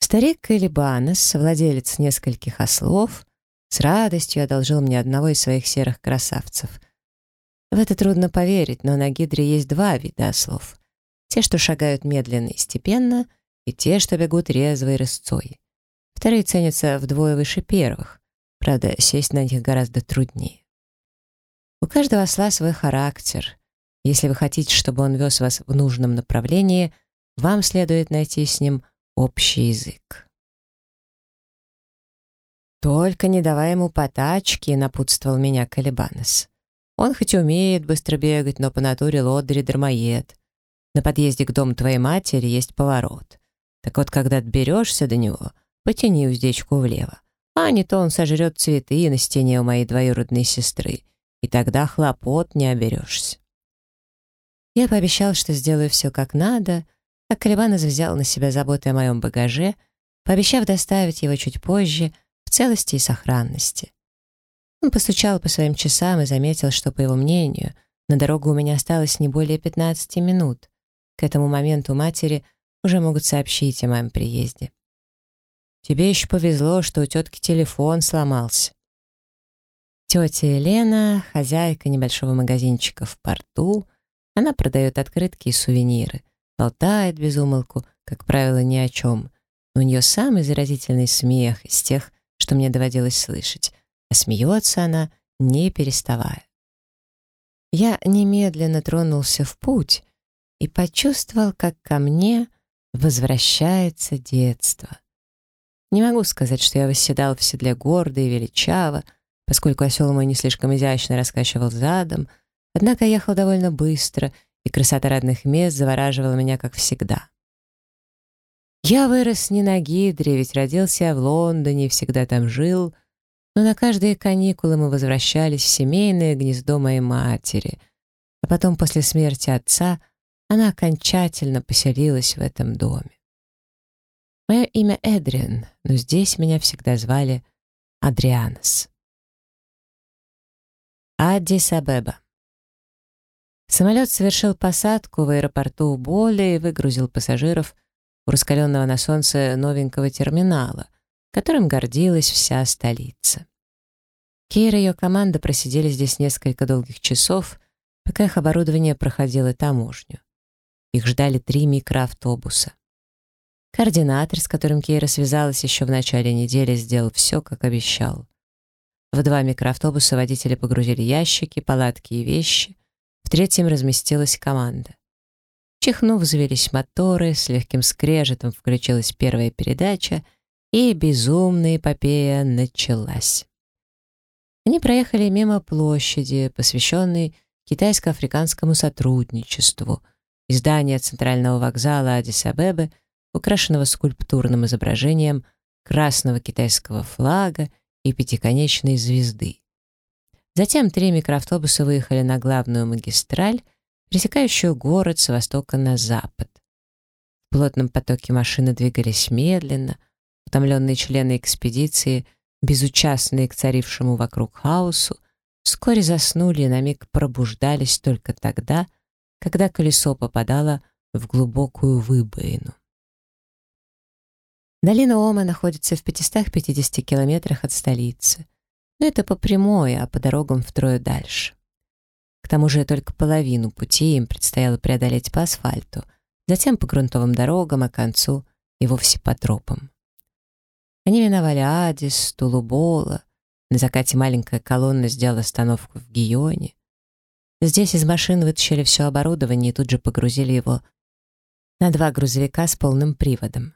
Старик Калибанес, владелец нескольких ослов, с радостью одолжил мне одного из своих серых красавцев. В это трудно поверить, но на гидре есть два вида ослов. Те, что шагают медленно и степенно, и те, что бегут резвой рысцой. Вторые ценятся вдвое выше первых. Правда, сесть на них гораздо труднее. У каждого осла свой характер. Если вы хотите, чтобы он вез вас в нужном направлении, вам следует найти с ним общий язык. «Только не давай ему потачки», — напутствовал меня Калибанес. «Он хоть умеет быстро бегать, но по натуре лодырь дармоед. На подъезде к дому твоей матери есть поворот. Так вот, когда доберешься до него, потяни уздечку влево, А не то он сожрет цветы на стене у моей двоюродной сестры, и тогда хлопот не оберешься. Я пообещал, что сделаю все как надо, а Калибанос взял на себя заботы о моем багаже, пообещав доставить его чуть позже в целости и сохранности. Он постучал по своим часам и заметил, что, по его мнению, на дорогу у меня осталось не более 15 минут. К этому моменту матери уже могут сообщить о моем приезде. Тебе еще повезло, что у тетки телефон сломался. Тетя Елена, хозяйка небольшого магазинчика в порту, она продает открытки и сувениры, болтает без умолку, как правило, ни о чем. Но у нее самый заразительный смех из тех, что мне доводилось слышать, а смеется она, не переставая. Я немедленно тронулся в путь и почувствовал, как ко мне возвращается детство. Не могу сказать, что я восседал в седле гордо и величаво, поскольку осел мой не слишком изящно раскачивал задом, однако ехал довольно быстро, и красота родных мест завораживала меня, как всегда. Я вырос не на Гидре, ведь родился в Лондоне и всегда там жил, но на каждые каникулы мы возвращались в семейное гнездо моей матери, а потом после смерти отца она окончательно поселилась в этом доме. Мое имя Эдриан, но здесь меня всегда звали Адрианос. Аддис-Абеба. Самолет совершил посадку в аэропорту Боли и выгрузил пассажиров у раскаленного на солнце новенького терминала, которым гордилась вся столица. Кейра и ее команда просидели здесь несколько долгих часов, пока их оборудование проходило таможню. Их ждали три микроавтобуса. Координатор, с которым Кейра связалась еще в начале недели, сделал все, как обещал. В два микроавтобуса водители погрузили ящики, палатки и вещи. В третьем разместилась команда. Чихнув, взвелись моторы, с легким скрежетом включилась первая передача, и безумная эпопея началась. Они проехали мимо площади, посвященной китайско-африканскому сотрудничеству, издания центрального вокзала Адис-Абебы, украшенного скульптурным изображением красного китайского флага и пятиконечной звезды. Затем три микроавтобуса выехали на главную магистраль, пересекающую город с востока на запад. В плотном потоке машины двигались медленно, утомленные члены экспедиции, безучастные к царившему вокруг хаосу, вскоре заснули и на миг пробуждались только тогда, когда колесо попадало в глубокую выбоину. Долина Ома находится в 550 километрах от столицы. Но это по прямой, а по дорогам втрое дальше. К тому же только половину пути им предстояло преодолеть по асфальту, затем по грунтовым дорогам, а к концу и вовсе по тропам. Они миновали Адис, Тулубола. На закате маленькая колонна сделала остановку в Гионе. Здесь из машин вытащили все оборудование и тут же погрузили его на два грузовика с полным приводом.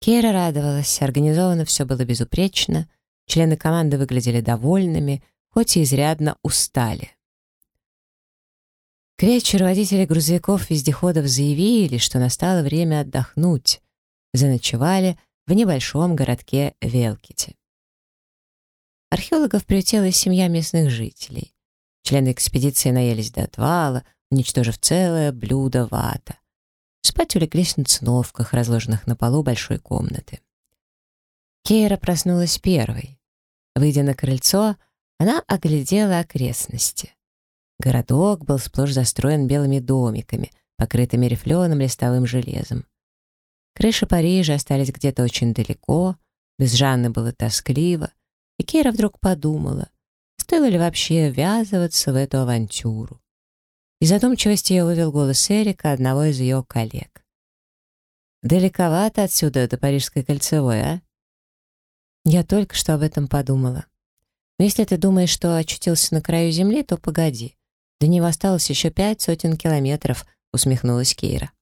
Кера радовалась, организовано все было безупречно, члены команды выглядели довольными, хоть и изрядно устали. К вечеру водители грузовиков-вездеходов заявили, что настало время отдохнуть. Заночевали в небольшом городке Велките. Археологов приютила семья местных жителей. Члены экспедиции наелись до отвала, уничтожив целое блюдо вата. Спать улеглись на циновках, разложенных на полу большой комнаты. Кейра проснулась первой. Выйдя на крыльцо, она оглядела окрестности. Городок был сплошь застроен белыми домиками, покрытыми рифленым листовым железом. Крыши Парижа остались где-то очень далеко, без Жанны было тоскливо, и Кейра вдруг подумала, стоило ли вообще ввязываться в эту авантюру. Из задумчивости ее вывел голос Эрика, одного из ее коллег. «Далековато отсюда до Парижской кольцевой, а?» Я только что об этом подумала. Но если ты думаешь, что очутился на краю земли, то погоди. До него осталось еще пять сотен километров, усмехнулась Кейра.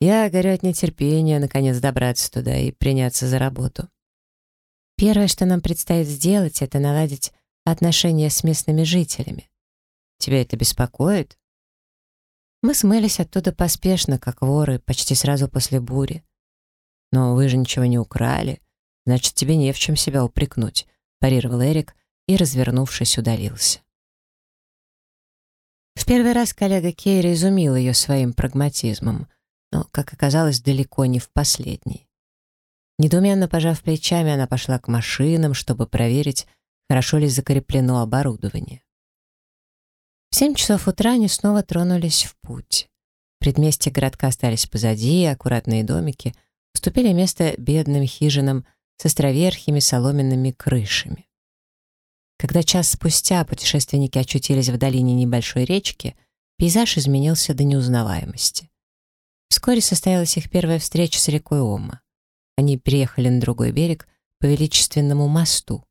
Я горю от нетерпения наконец добраться туда и приняться за работу. Первое, что нам предстоит сделать, это наладить отношения с местными жителями. Тебя это беспокоит? Мы смылись оттуда поспешно, как воры, почти сразу после бури. Но вы же ничего не украли. Значит, тебе не в чем себя упрекнуть», — парировал Эрик и, развернувшись, удалился. В первый раз коллега Кейра изумил ее своим прагматизмом, но, как оказалось, далеко не в последний. Недуменно пожав плечами, она пошла к машинам, чтобы проверить, хорошо ли закреплено оборудование. В семь часов утра они снова тронулись в путь. Предместья городка остались позади, аккуратные домики уступили место бедным хижинам с островерхими соломенными крышами. Когда час спустя путешественники очутились в долине небольшой речки, пейзаж изменился до неузнаваемости. Вскоре состоялась их первая встреча с рекой Ома. Они переехали на другой берег по величественному мосту.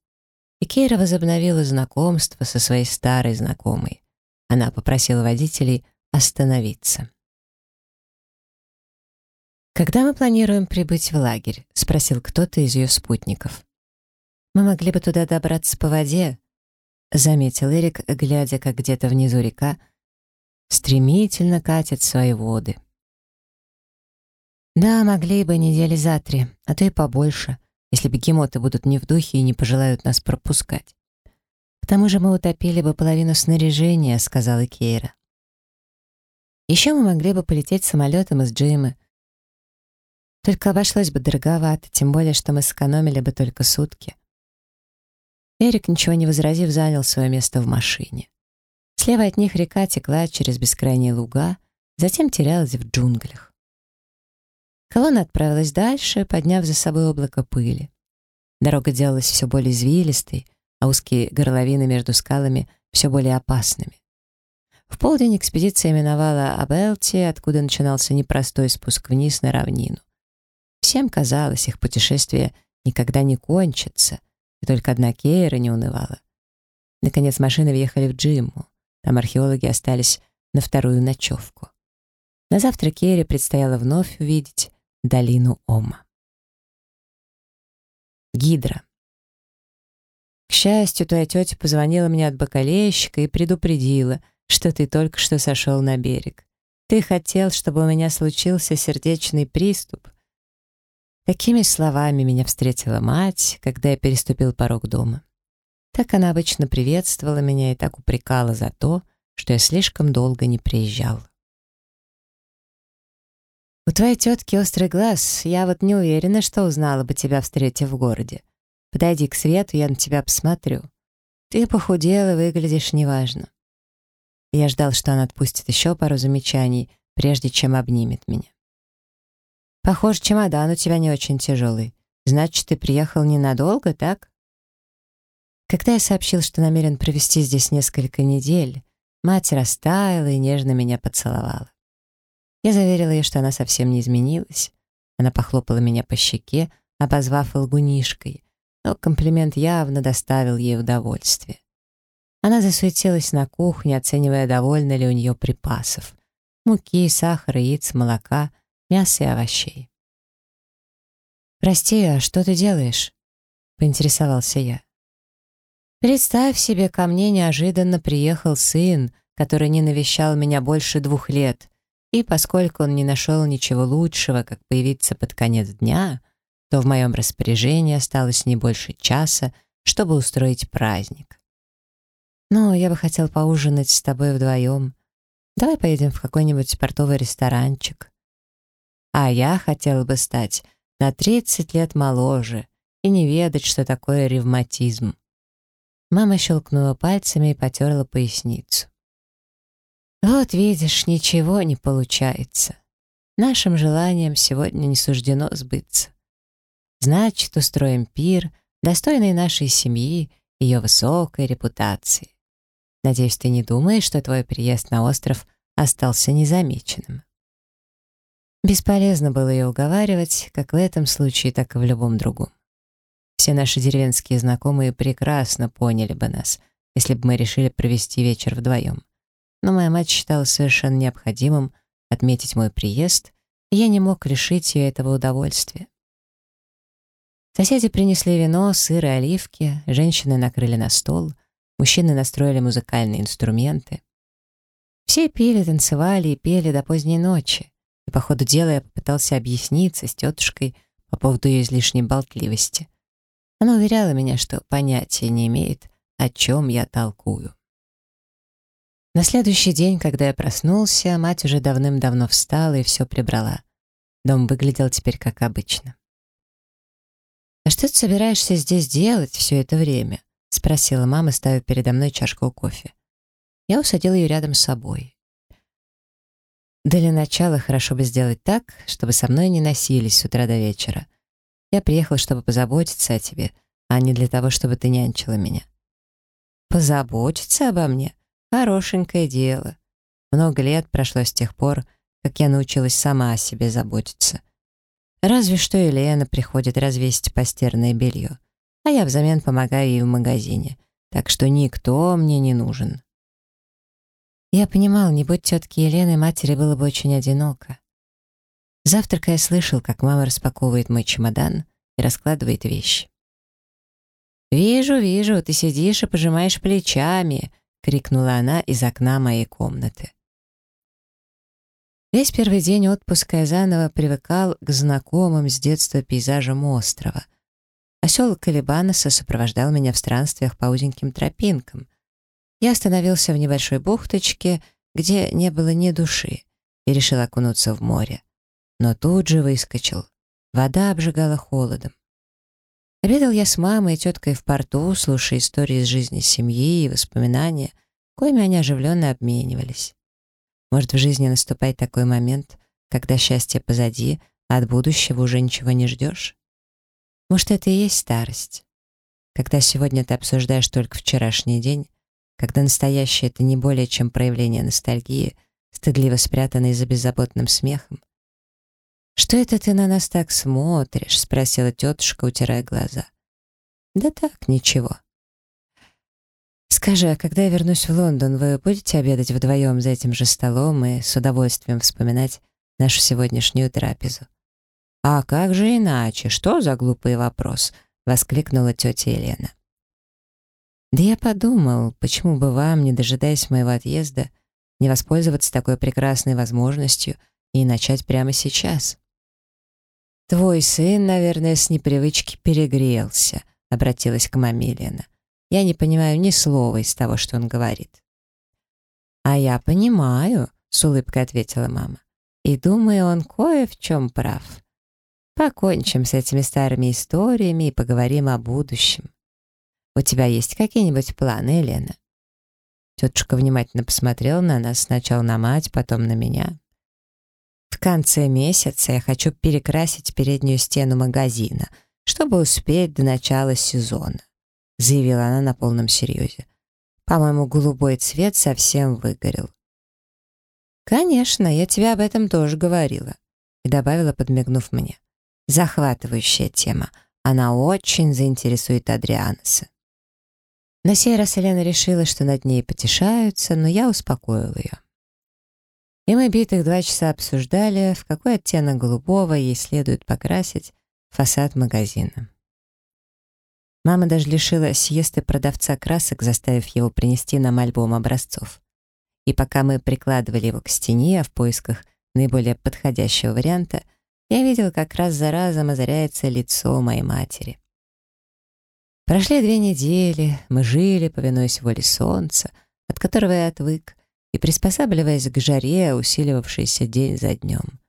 И Кейра возобновила знакомство со своей старой знакомой. Она попросила водителей остановиться. «Когда мы планируем прибыть в лагерь?» — спросил кто-то из ее спутников. Мы могли бы туда добраться по воде, заметил Эрик, глядя, как где-то внизу река стремительно катит свои воды. Да, могли бы недели за три, а то и побольше, если бегемоты будут не в духе и не пожелают нас пропускать. К тому же мы утопили бы половину снаряжения, сказала Кейра. Еще мы могли бы полететь самолетом из Джимы. Только обошлось бы дороговато, тем более, что мы сэкономили бы только сутки. Эрик, ничего не возразив, занял свое место в машине. Слева от них река текла через бескрайние луга, затем терялась в джунглях. Колонна отправилась дальше, подняв за собой облако пыли. Дорога делалась все более извилистой, а узкие горловины между скалами все более опасными. В полдень экспедиция миновала Абелти, откуда начинался непростой спуск вниз на равнину. Всем казалось, их путешествие никогда не кончится, и только одна Кейра не унывала. Наконец машины въехали в Джимму. Там археологи остались на вторую ночевку. На завтра Кейре предстояло вновь увидеть долину Ома. Гидра. К счастью, твоя тетя позвонила мне от бакалейщика и предупредила, что ты только что сошел на берег. Ты хотел, чтобы у меня случился сердечный приступ, Такими словами меня встретила мать, когда я переступил порог дома. Так она обычно приветствовала меня и так упрекала за то, что я слишком долго не приезжал. «У твоей тетки острый глаз. Я вот не уверена, что узнала бы тебя, встретив в городе. Подойди к свету, я на тебя посмотрю. Ты похудела, выглядишь неважно». Я ждал, что она отпустит еще пару замечаний, прежде чем обнимет меня. Похоже, чемодан у тебя не очень тяжелый. Значит, ты приехал ненадолго, так? Когда я сообщил, что намерен провести здесь несколько недель, мать растаяла и нежно меня поцеловала. Я заверила ей, что она совсем не изменилась. Она похлопала меня по щеке, обозвав лгунишкой, но комплимент явно доставил ей удовольствие. Она засуетилась на кухне, оценивая, довольно ли у нее припасов. Муки, сахара, яиц, молока — мяса и овощей. «Прости, а что ты делаешь?» — поинтересовался я. «Представь себе, ко мне неожиданно приехал сын, который не навещал меня больше двух лет, и поскольку он не нашел ничего лучшего, как появиться под конец дня, то в моем распоряжении осталось не больше часа, чтобы устроить праздник. Но я бы хотел поужинать с тобой вдвоем. Давай поедем в какой-нибудь портовый ресторанчик. А я хотела бы стать на 30 лет моложе и не ведать, что такое ревматизм. Мама щелкнула пальцами и потерла поясницу. «Вот видишь, ничего не получается. Нашим желаниям сегодня не суждено сбыться. Значит, устроим пир, достойный нашей семьи, ее высокой репутации. Надеюсь, ты не думаешь, что твой приезд на остров остался незамеченным?» Бесполезно было ее уговаривать, как в этом случае, так и в любом другом. Все наши деревенские знакомые прекрасно поняли бы нас, если бы мы решили провести вечер вдвоем. Но моя мать считала совершенно необходимым отметить мой приезд, и я не мог лишить ее этого удовольствия. Соседи принесли вино, сыр и оливки, женщины накрыли на стол, мужчины настроили музыкальные инструменты. Все пили, танцевали и пели до поздней ночи. И по ходу дела я попытался объясниться с тетушкой по поводу ее излишней болтливости. Она уверяла меня, что понятия не имеет, о чем я толкую. На следующий день, когда я проснулся, мать уже давным-давно встала и все прибрала. Дом выглядел теперь как обычно. «А что ты собираешься здесь делать все это время?» — спросила мама, ставя передо мной чашку кофе. Я усадил ее рядом с собой. Для начала хорошо бы сделать так, чтобы со мной не носились с утра до вечера. Я приехал, чтобы позаботиться о тебе, а не для того, чтобы ты нянчила меня. Позаботиться обо мне? Хорошенькое дело. Много лет прошло с тех пор, как я научилась сама о себе заботиться. Разве что Елена приходит развесить постельное белье, а я взамен помогаю ей в магазине, так что никто мне не нужен. Я понимал, не будь тетки Елены, матери было бы очень одиноко. Завтрака я слышал, как мама распаковывает мой чемодан и раскладывает вещи. «Вижу, вижу, ты сидишь и пожимаешь плечами», — крикнула она из окна моей комнаты. Весь первый день отпуска я заново привыкал к знакомым с детства пейзажам острова. Осел Калибаноса сопровождал меня в странствиях по узеньким тропинкам. Я остановился в небольшой бухточке, где не было ни души, и решил окунуться в море. Но тут же выскочил. Вода обжигала холодом. Обедал я с мамой и теткой в порту, слушая истории из жизни семьи и воспоминания, коими они оживленно обменивались. Может, в жизни наступает такой момент, когда счастье позади, а от будущего уже ничего не ждешь? Может, это и есть старость? Когда сегодня ты обсуждаешь только вчерашний день, когда настоящее — это не более чем проявление ностальгии, стыдливо спрятанной за беззаботным смехом. «Что это ты на нас так смотришь?» — спросила тетушка, утирая глаза. «Да так, ничего». «Скажи, а когда я вернусь в Лондон, вы будете обедать вдвоем за этим же столом и с удовольствием вспоминать нашу сегодняшнюю трапезу?» «А как же иначе? Что за глупый вопрос?» — воскликнула тетя Елена. Да я подумал, почему бы вам, не дожидаясь моего отъезда, не воспользоваться такой прекрасной возможностью и начать прямо сейчас. «Твой сын, наверное, с непривычки перегрелся», — обратилась к маме Елена. «Я не понимаю ни слова из того, что он говорит». «А я понимаю», — с улыбкой ответила мама. «И думаю, он кое в чем прав. Покончим с этими старыми историями и поговорим о будущем. «У тебя есть какие-нибудь планы, Елена?» Тетушка внимательно посмотрела на нас, сначала на мать, потом на меня. «В конце месяца я хочу перекрасить переднюю стену магазина, чтобы успеть до начала сезона», заявила она на полном серьезе. «По-моему, голубой цвет совсем выгорел». «Конечно, я тебе об этом тоже говорила», и добавила, подмигнув мне. «Захватывающая тема. Она очень заинтересует Адрианаса». На сей раз Елена решила, что над ней потешаются, но я успокоил ее. И мы битых два часа обсуждали, в какой оттенок голубого ей следует покрасить фасад магазина. Мама даже лишила сиесты продавца красок, заставив его принести нам альбом образцов. И пока мы прикладывали его к стене в поисках наиболее подходящего варианта, я видел, как раз за разом озаряется лицо моей матери. Прошли две недели, мы жили, повинуясь воле солнца, от которого я отвык, и приспосабливаясь к жаре, усиливавшейся день за днем.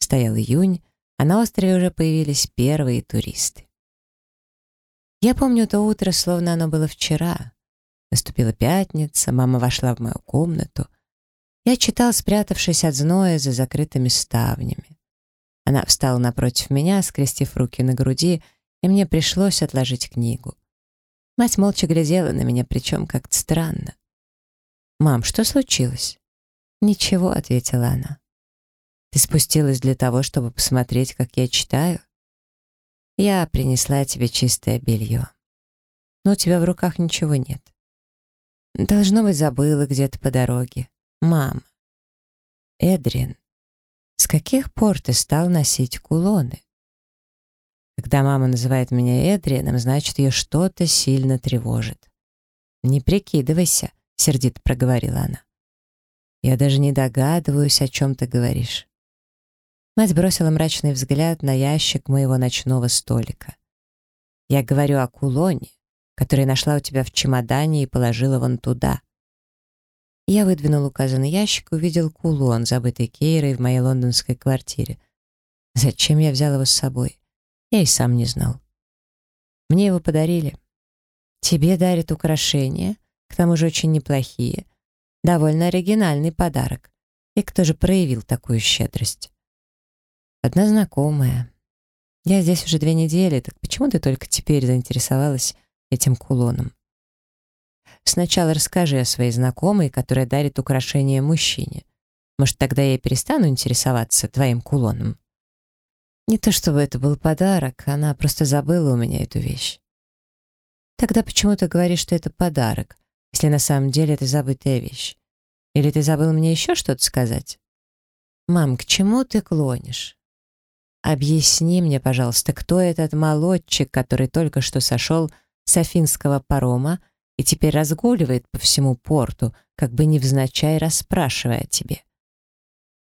Стоял июнь, а на острове уже появились первые туристы. Я помню то утро, словно оно было вчера. Наступила пятница, мама вошла в мою комнату. Я читал, спрятавшись от зноя за закрытыми ставнями. Она встала напротив меня, скрестив руки на груди, и мне пришлось отложить книгу. Мать молча глядела на меня, причем как-то странно. «Мам, что случилось?» «Ничего», — ответила она. «Ты спустилась для того, чтобы посмотреть, как я читаю?» «Я принесла тебе чистое белье. Но у тебя в руках ничего нет. Должно быть, забыла где-то по дороге. Мам, Эдрин, с каких пор ты стал носить кулоны?» Когда мама называет меня Эдрианом, значит, ее что-то сильно тревожит. «Не прикидывайся», — сердито проговорила она. «Я даже не догадываюсь, о чем ты говоришь». Мать бросила мрачный взгляд на ящик моего ночного столика. Я говорю о кулоне, который нашла у тебя в чемодане и положила вон туда. Я выдвинул указанный ящик и увидел кулон, забытый Кейрой в моей лондонской квартире. Зачем я взял его с собой? Я и сам не знал. Мне его подарили. Тебе дарят украшения, к тому же очень неплохие. Довольно оригинальный подарок. И кто же проявил такую щедрость? Одна знакомая. Я здесь уже две недели, так почему ты только теперь заинтересовалась этим кулоном? Сначала расскажи о своей знакомой, которая дарит украшения мужчине. Может, тогда я перестану интересоваться твоим кулоном? Не то чтобы это был подарок, она просто забыла у меня эту вещь. Тогда почему ты говоришь, что это подарок, если на самом деле это забытая вещь? Или ты забыл мне еще что-то сказать? Мам, к чему ты клонишь? Объясни мне, пожалуйста, кто этот молодчик, который только что сошел с афинского парома и теперь разгуливает по всему порту, как бы невзначай расспрашивая о тебе?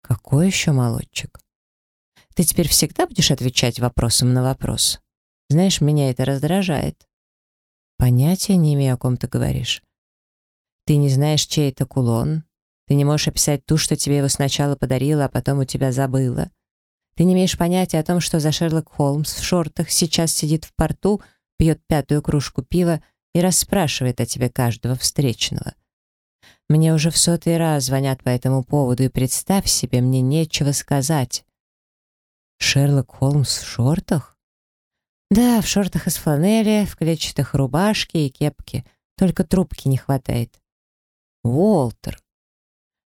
Какой еще молодчик? Ты теперь всегда будешь отвечать вопросом на вопрос? Знаешь, меня это раздражает. Понятия не имею, о ком ты говоришь. Ты не знаешь, чей это кулон. Ты не можешь описать ту, что тебе его сначала подарила, а потом у тебя забыла. Ты не имеешь понятия о том, что за Шерлок Холмс в шортах сейчас сидит в порту, пьет пятую кружку пива и расспрашивает о тебе каждого встречного. Мне уже в сотый раз звонят по этому поводу, и представь себе, мне нечего сказать. Шерлок Холмс в шортах? Да, в шортах из фланели, в клетчатых рубашке и кепке. Только трубки не хватает. Уолтер.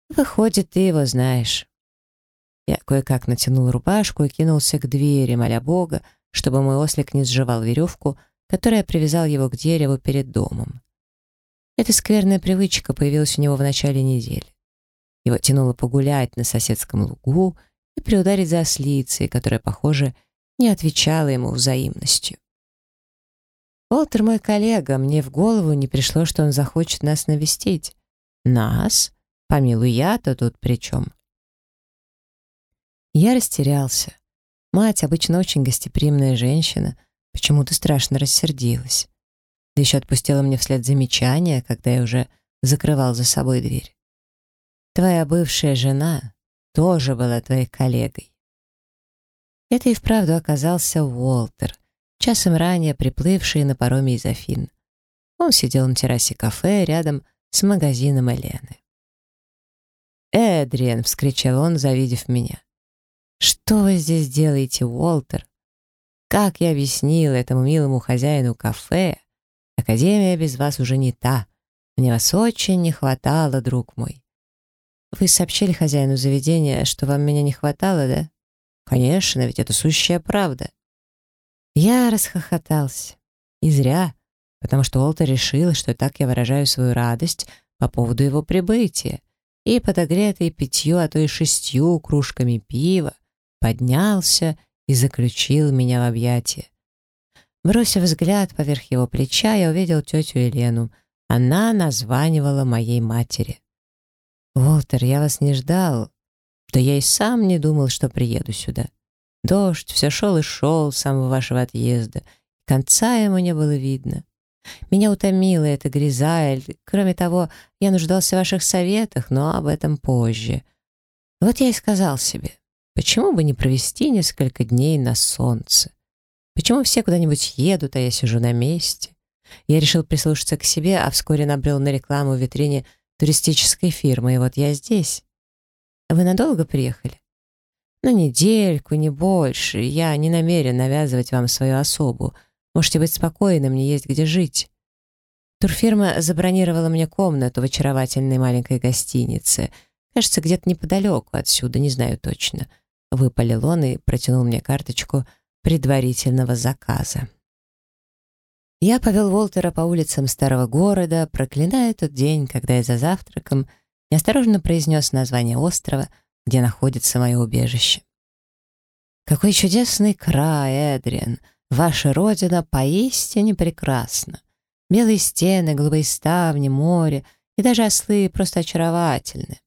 Выходит, ты его знаешь. Я кое-как натянул рубашку и кинулся к двери, моля Бога, чтобы мой ослик не сживал веревку, которая привязал его к дереву перед домом. Эта скверная привычка появилась у него в начале недели. Его тянуло погулять на соседском лугу и приударить за ослицей, которая, похоже, не отвечала ему взаимностью. Уолтер мой коллега, мне в голову не пришло, что он захочет нас навестить. Нас? Помилуй, я-то тут при чем? Я растерялся. Мать, обычно очень гостеприимная женщина, почему-то страшно рассердилась. Да еще отпустила мне вслед замечание, когда я уже закрывал за собой дверь. Твоя бывшая жена тоже была твоей коллегой. Это и вправду оказался Уолтер, часом ранее приплывший на пароме из Афин. Он сидел на террасе кафе рядом с магазином Элены. «Эдриан!» — вскричал он, завидев меня. «Что вы здесь делаете, Уолтер? Как я объяснил этому милому хозяину кафе, Академия без вас уже не та. Мне вас очень не хватало, друг мой». «Вы сообщили хозяину заведения, что вам меня не хватало, да?» «Конечно, ведь это сущая правда». Я расхохотался. И зря, потому что Уолтер решил, что так я выражаю свою радость по поводу его прибытия, и, подогретый пятью, а то и шестью кружками пива, поднялся и заключил меня в объятия. Бросив взгляд поверх его плеча, я увидел тетю Елену. Она названивала моей матери. «Волтер, я вас не ждал. Да я и сам не думал, что приеду сюда. Дождь все шел и шел с самого вашего отъезда. Конца ему не было видно. Меня утомила эта грязаль. Кроме того, я нуждался в ваших советах, но об этом позже. Вот я и сказал себе, почему бы не провести несколько дней на солнце? Почему все куда-нибудь едут, а я сижу на месте? Я решил прислушаться к себе, а вскоре набрел на рекламу в витрине туристической фирмы, и вот я здесь. Вы надолго приехали? На недельку, не больше. Я не намерен навязывать вам свою особу. Можете быть спокойны, мне есть где жить. Турфирма забронировала мне комнату в очаровательной маленькой гостинице. Кажется, где-то неподалеку отсюда, не знаю точно. Выпалил он и протянул мне карточку предварительного заказа. Я повел Волтера по улицам старого города, проклиная тот день, когда я за завтраком неосторожно произнес название острова, где находится мое убежище. «Какой чудесный край, Эдриан! Ваша родина поистине прекрасна. Белые стены, голубые ставни, море и даже ослы просто очаровательны.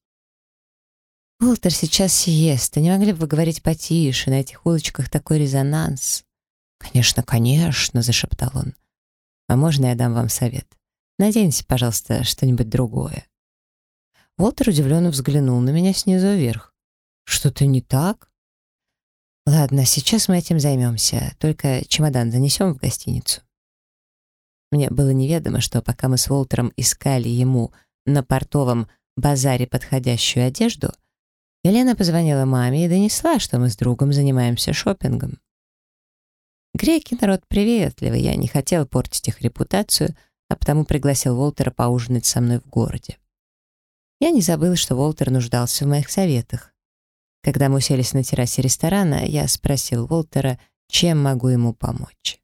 Уолтер сейчас сиеста. Не могли бы вы говорить потише? На этих улочках такой резонанс. «Конечно, конечно», — зашептал он. «А можно я дам вам совет? Наденьте, пожалуйста, что-нибудь другое». Уолтер удивленно взглянул на меня снизу вверх. «Что-то не так?» «Ладно, сейчас мы этим займемся, только чемодан занесем в гостиницу». Мне было неведомо, что пока мы с Уолтером искали ему на портовом базаре подходящую одежду, Елена позвонила маме и донесла, что мы с другом занимаемся шопингом. Греки — народ приветливый, я не хотел портить их репутацию, а потому пригласил Уолтера поужинать со мной в городе. Я не забыл, что Уолтер нуждался в моих советах. Когда мы уселись на террасе ресторана, я спросил Уолтера, чем могу ему помочь.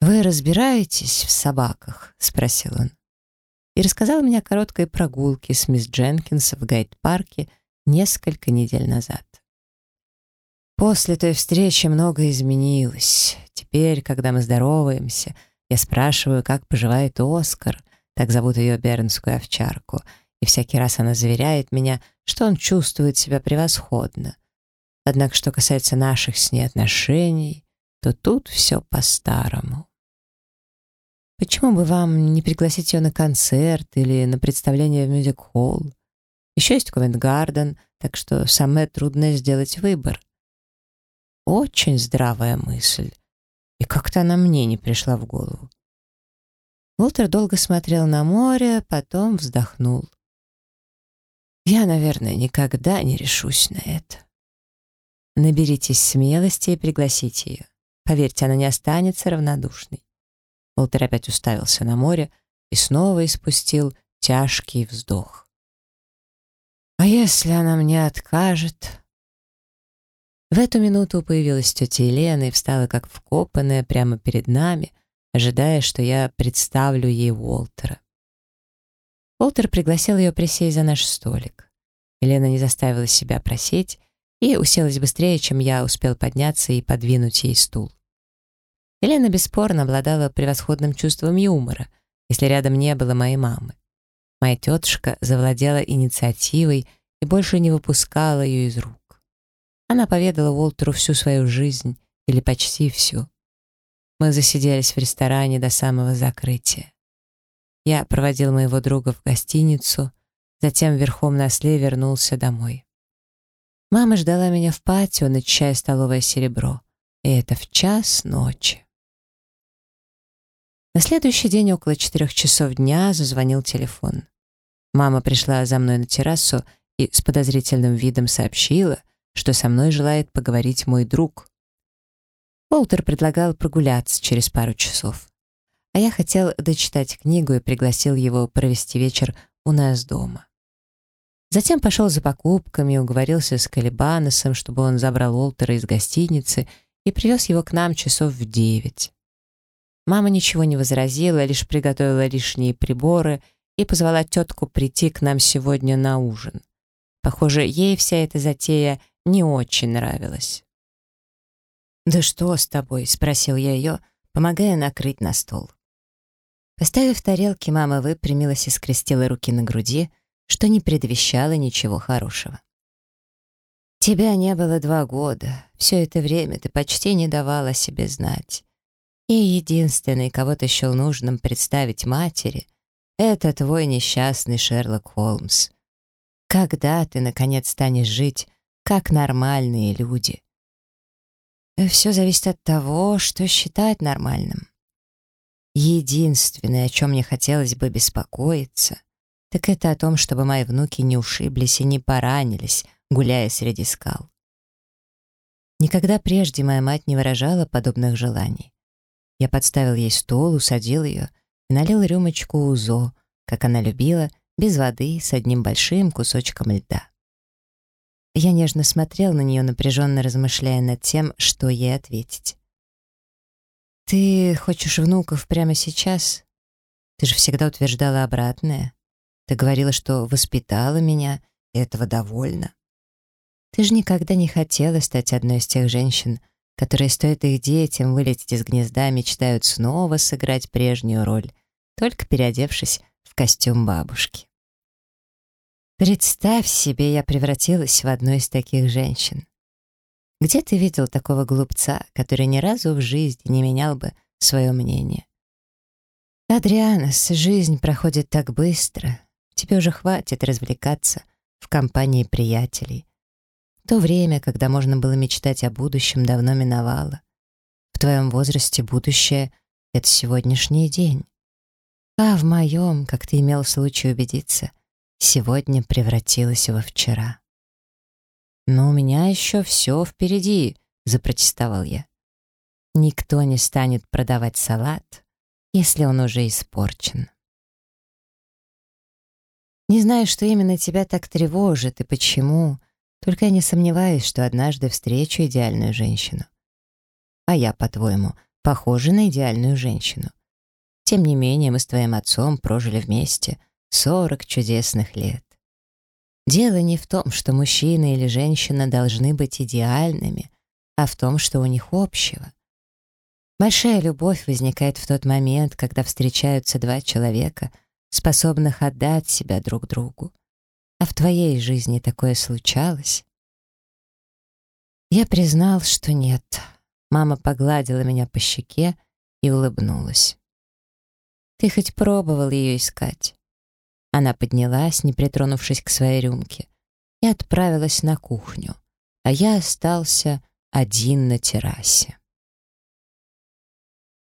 «Вы разбираетесь в собаках?» — спросил он. И рассказал мне о короткой прогулке с мисс Дженкинс в гайд-парке несколько недель назад. После той встречи многое изменилось. Теперь, когда мы здороваемся, я спрашиваю, как поживает Оскар, так зовут ее бернскую овчарку, и всякий раз она заверяет меня, что он чувствует себя превосходно. Однако, что касается наших с ней отношений, то тут все по-старому. Почему бы вам не пригласить ее на концерт или на представление в мюзик-холл? Еще есть Ковент-Гарден, так что самое трудное сделать выбор. Очень здравая мысль. И как-то она мне не пришла в голову. Уолтер долго смотрел на море, потом вздохнул. «Я, наверное, никогда не решусь на это. Наберитесь смелости и пригласите ее. Поверьте, она не останется равнодушной». Уолтер опять уставился на море и снова испустил тяжкий вздох. «А если она мне откажет?» В эту минуту появилась тетя Елена и встала как вкопанная прямо перед нами, ожидая, что я представлю ей Уолтера. Уолтер пригласил ее присесть за наш столик. Елена не заставила себя просить и уселась быстрее, чем я успел подняться и подвинуть ей стул. Елена бесспорно обладала превосходным чувством юмора, если рядом не было моей мамы. Моя тетушка завладела инициативой и больше не выпускала ее из рук. Она поведала Уолтеру всю свою жизнь, или почти всю. Мы засиделись в ресторане до самого закрытия. Я проводил моего друга в гостиницу, затем верхом на осле вернулся домой. Мама ждала меня в патио, начищая столовое серебро, и это в час ночи. На следующий день около четырех часов дня зазвонил телефон. Мама пришла за мной на террасу и с подозрительным видом сообщила, что со мной желает поговорить мой друг. Уолтер предлагал прогуляться через пару часов. А я хотел дочитать книгу и пригласил его провести вечер у нас дома. Затем пошел за покупками, уговорился с Калибаносом, чтобы он забрал Уолтера из гостиницы и привез его к нам часов в девять. Мама ничего не возразила, лишь приготовила лишние приборы и позвала тетку прийти к нам сегодня на ужин. Похоже, ей вся эта затея не очень нравилось. «Да что с тобой?» — спросил я ее, помогая накрыть на стол. Поставив тарелки, мама выпрямилась и скрестила руки на груди, что не предвещало ничего хорошего. «Тебя не было два года. Все это время ты почти не давала себе знать. И единственный, кого ты счел нужным представить матери, это твой несчастный Шерлок Холмс. Когда ты, наконец, станешь жить как нормальные люди. Все зависит от того, что считать нормальным. Единственное, о чем мне хотелось бы беспокоиться, так это о том, чтобы мои внуки не ушиблись и не поранились, гуляя среди скал. Никогда прежде моя мать не выражала подобных желаний. Я подставил ей стол, усадил ее и налил рюмочку узо, как она любила, без воды, с одним большим кусочком льда. Я нежно смотрел на нее, напряженно размышляя над тем, что ей ответить. «Ты хочешь внуков прямо сейчас? Ты же всегда утверждала обратное. Ты говорила, что воспитала меня, и этого довольна. Ты же никогда не хотела стать одной из тех женщин, которые, стоит их детям вылететь из гнезда, мечтают снова сыграть прежнюю роль, только переодевшись в костюм бабушки. Представь себе, я превратилась в одну из таких женщин. Где ты видел такого глупца, который ни разу в жизни не менял бы свое мнение? Адрианос, жизнь проходит так быстро. Тебе уже хватит развлекаться в компании приятелей. То время, когда можно было мечтать о будущем, давно миновало. В твоем возрасте будущее — это сегодняшний день. А в моем, как ты имел случай убедиться, сегодня превратилось во вчера. «Но у меня еще все впереди», — запротестовал я. «Никто не станет продавать салат, если он уже испорчен». Не знаю, что именно тебя так тревожит и почему, только я не сомневаюсь, что однажды встречу идеальную женщину. А я, по-твоему, похожа на идеальную женщину. Тем не менее, мы с твоим отцом прожили вместе сорок чудесных лет. Дело не в том, что мужчина или женщина должны быть идеальными, а в том, что у них общего. Большая любовь возникает в тот момент, когда встречаются два человека, способных отдать себя друг другу. А в твоей жизни такое случалось? Я признал, что нет. Мама погладила меня по щеке и улыбнулась. Ты хоть пробовал ее искать? Она поднялась, не притронувшись к своей рюмке, и отправилась на кухню, а я остался один на террасе.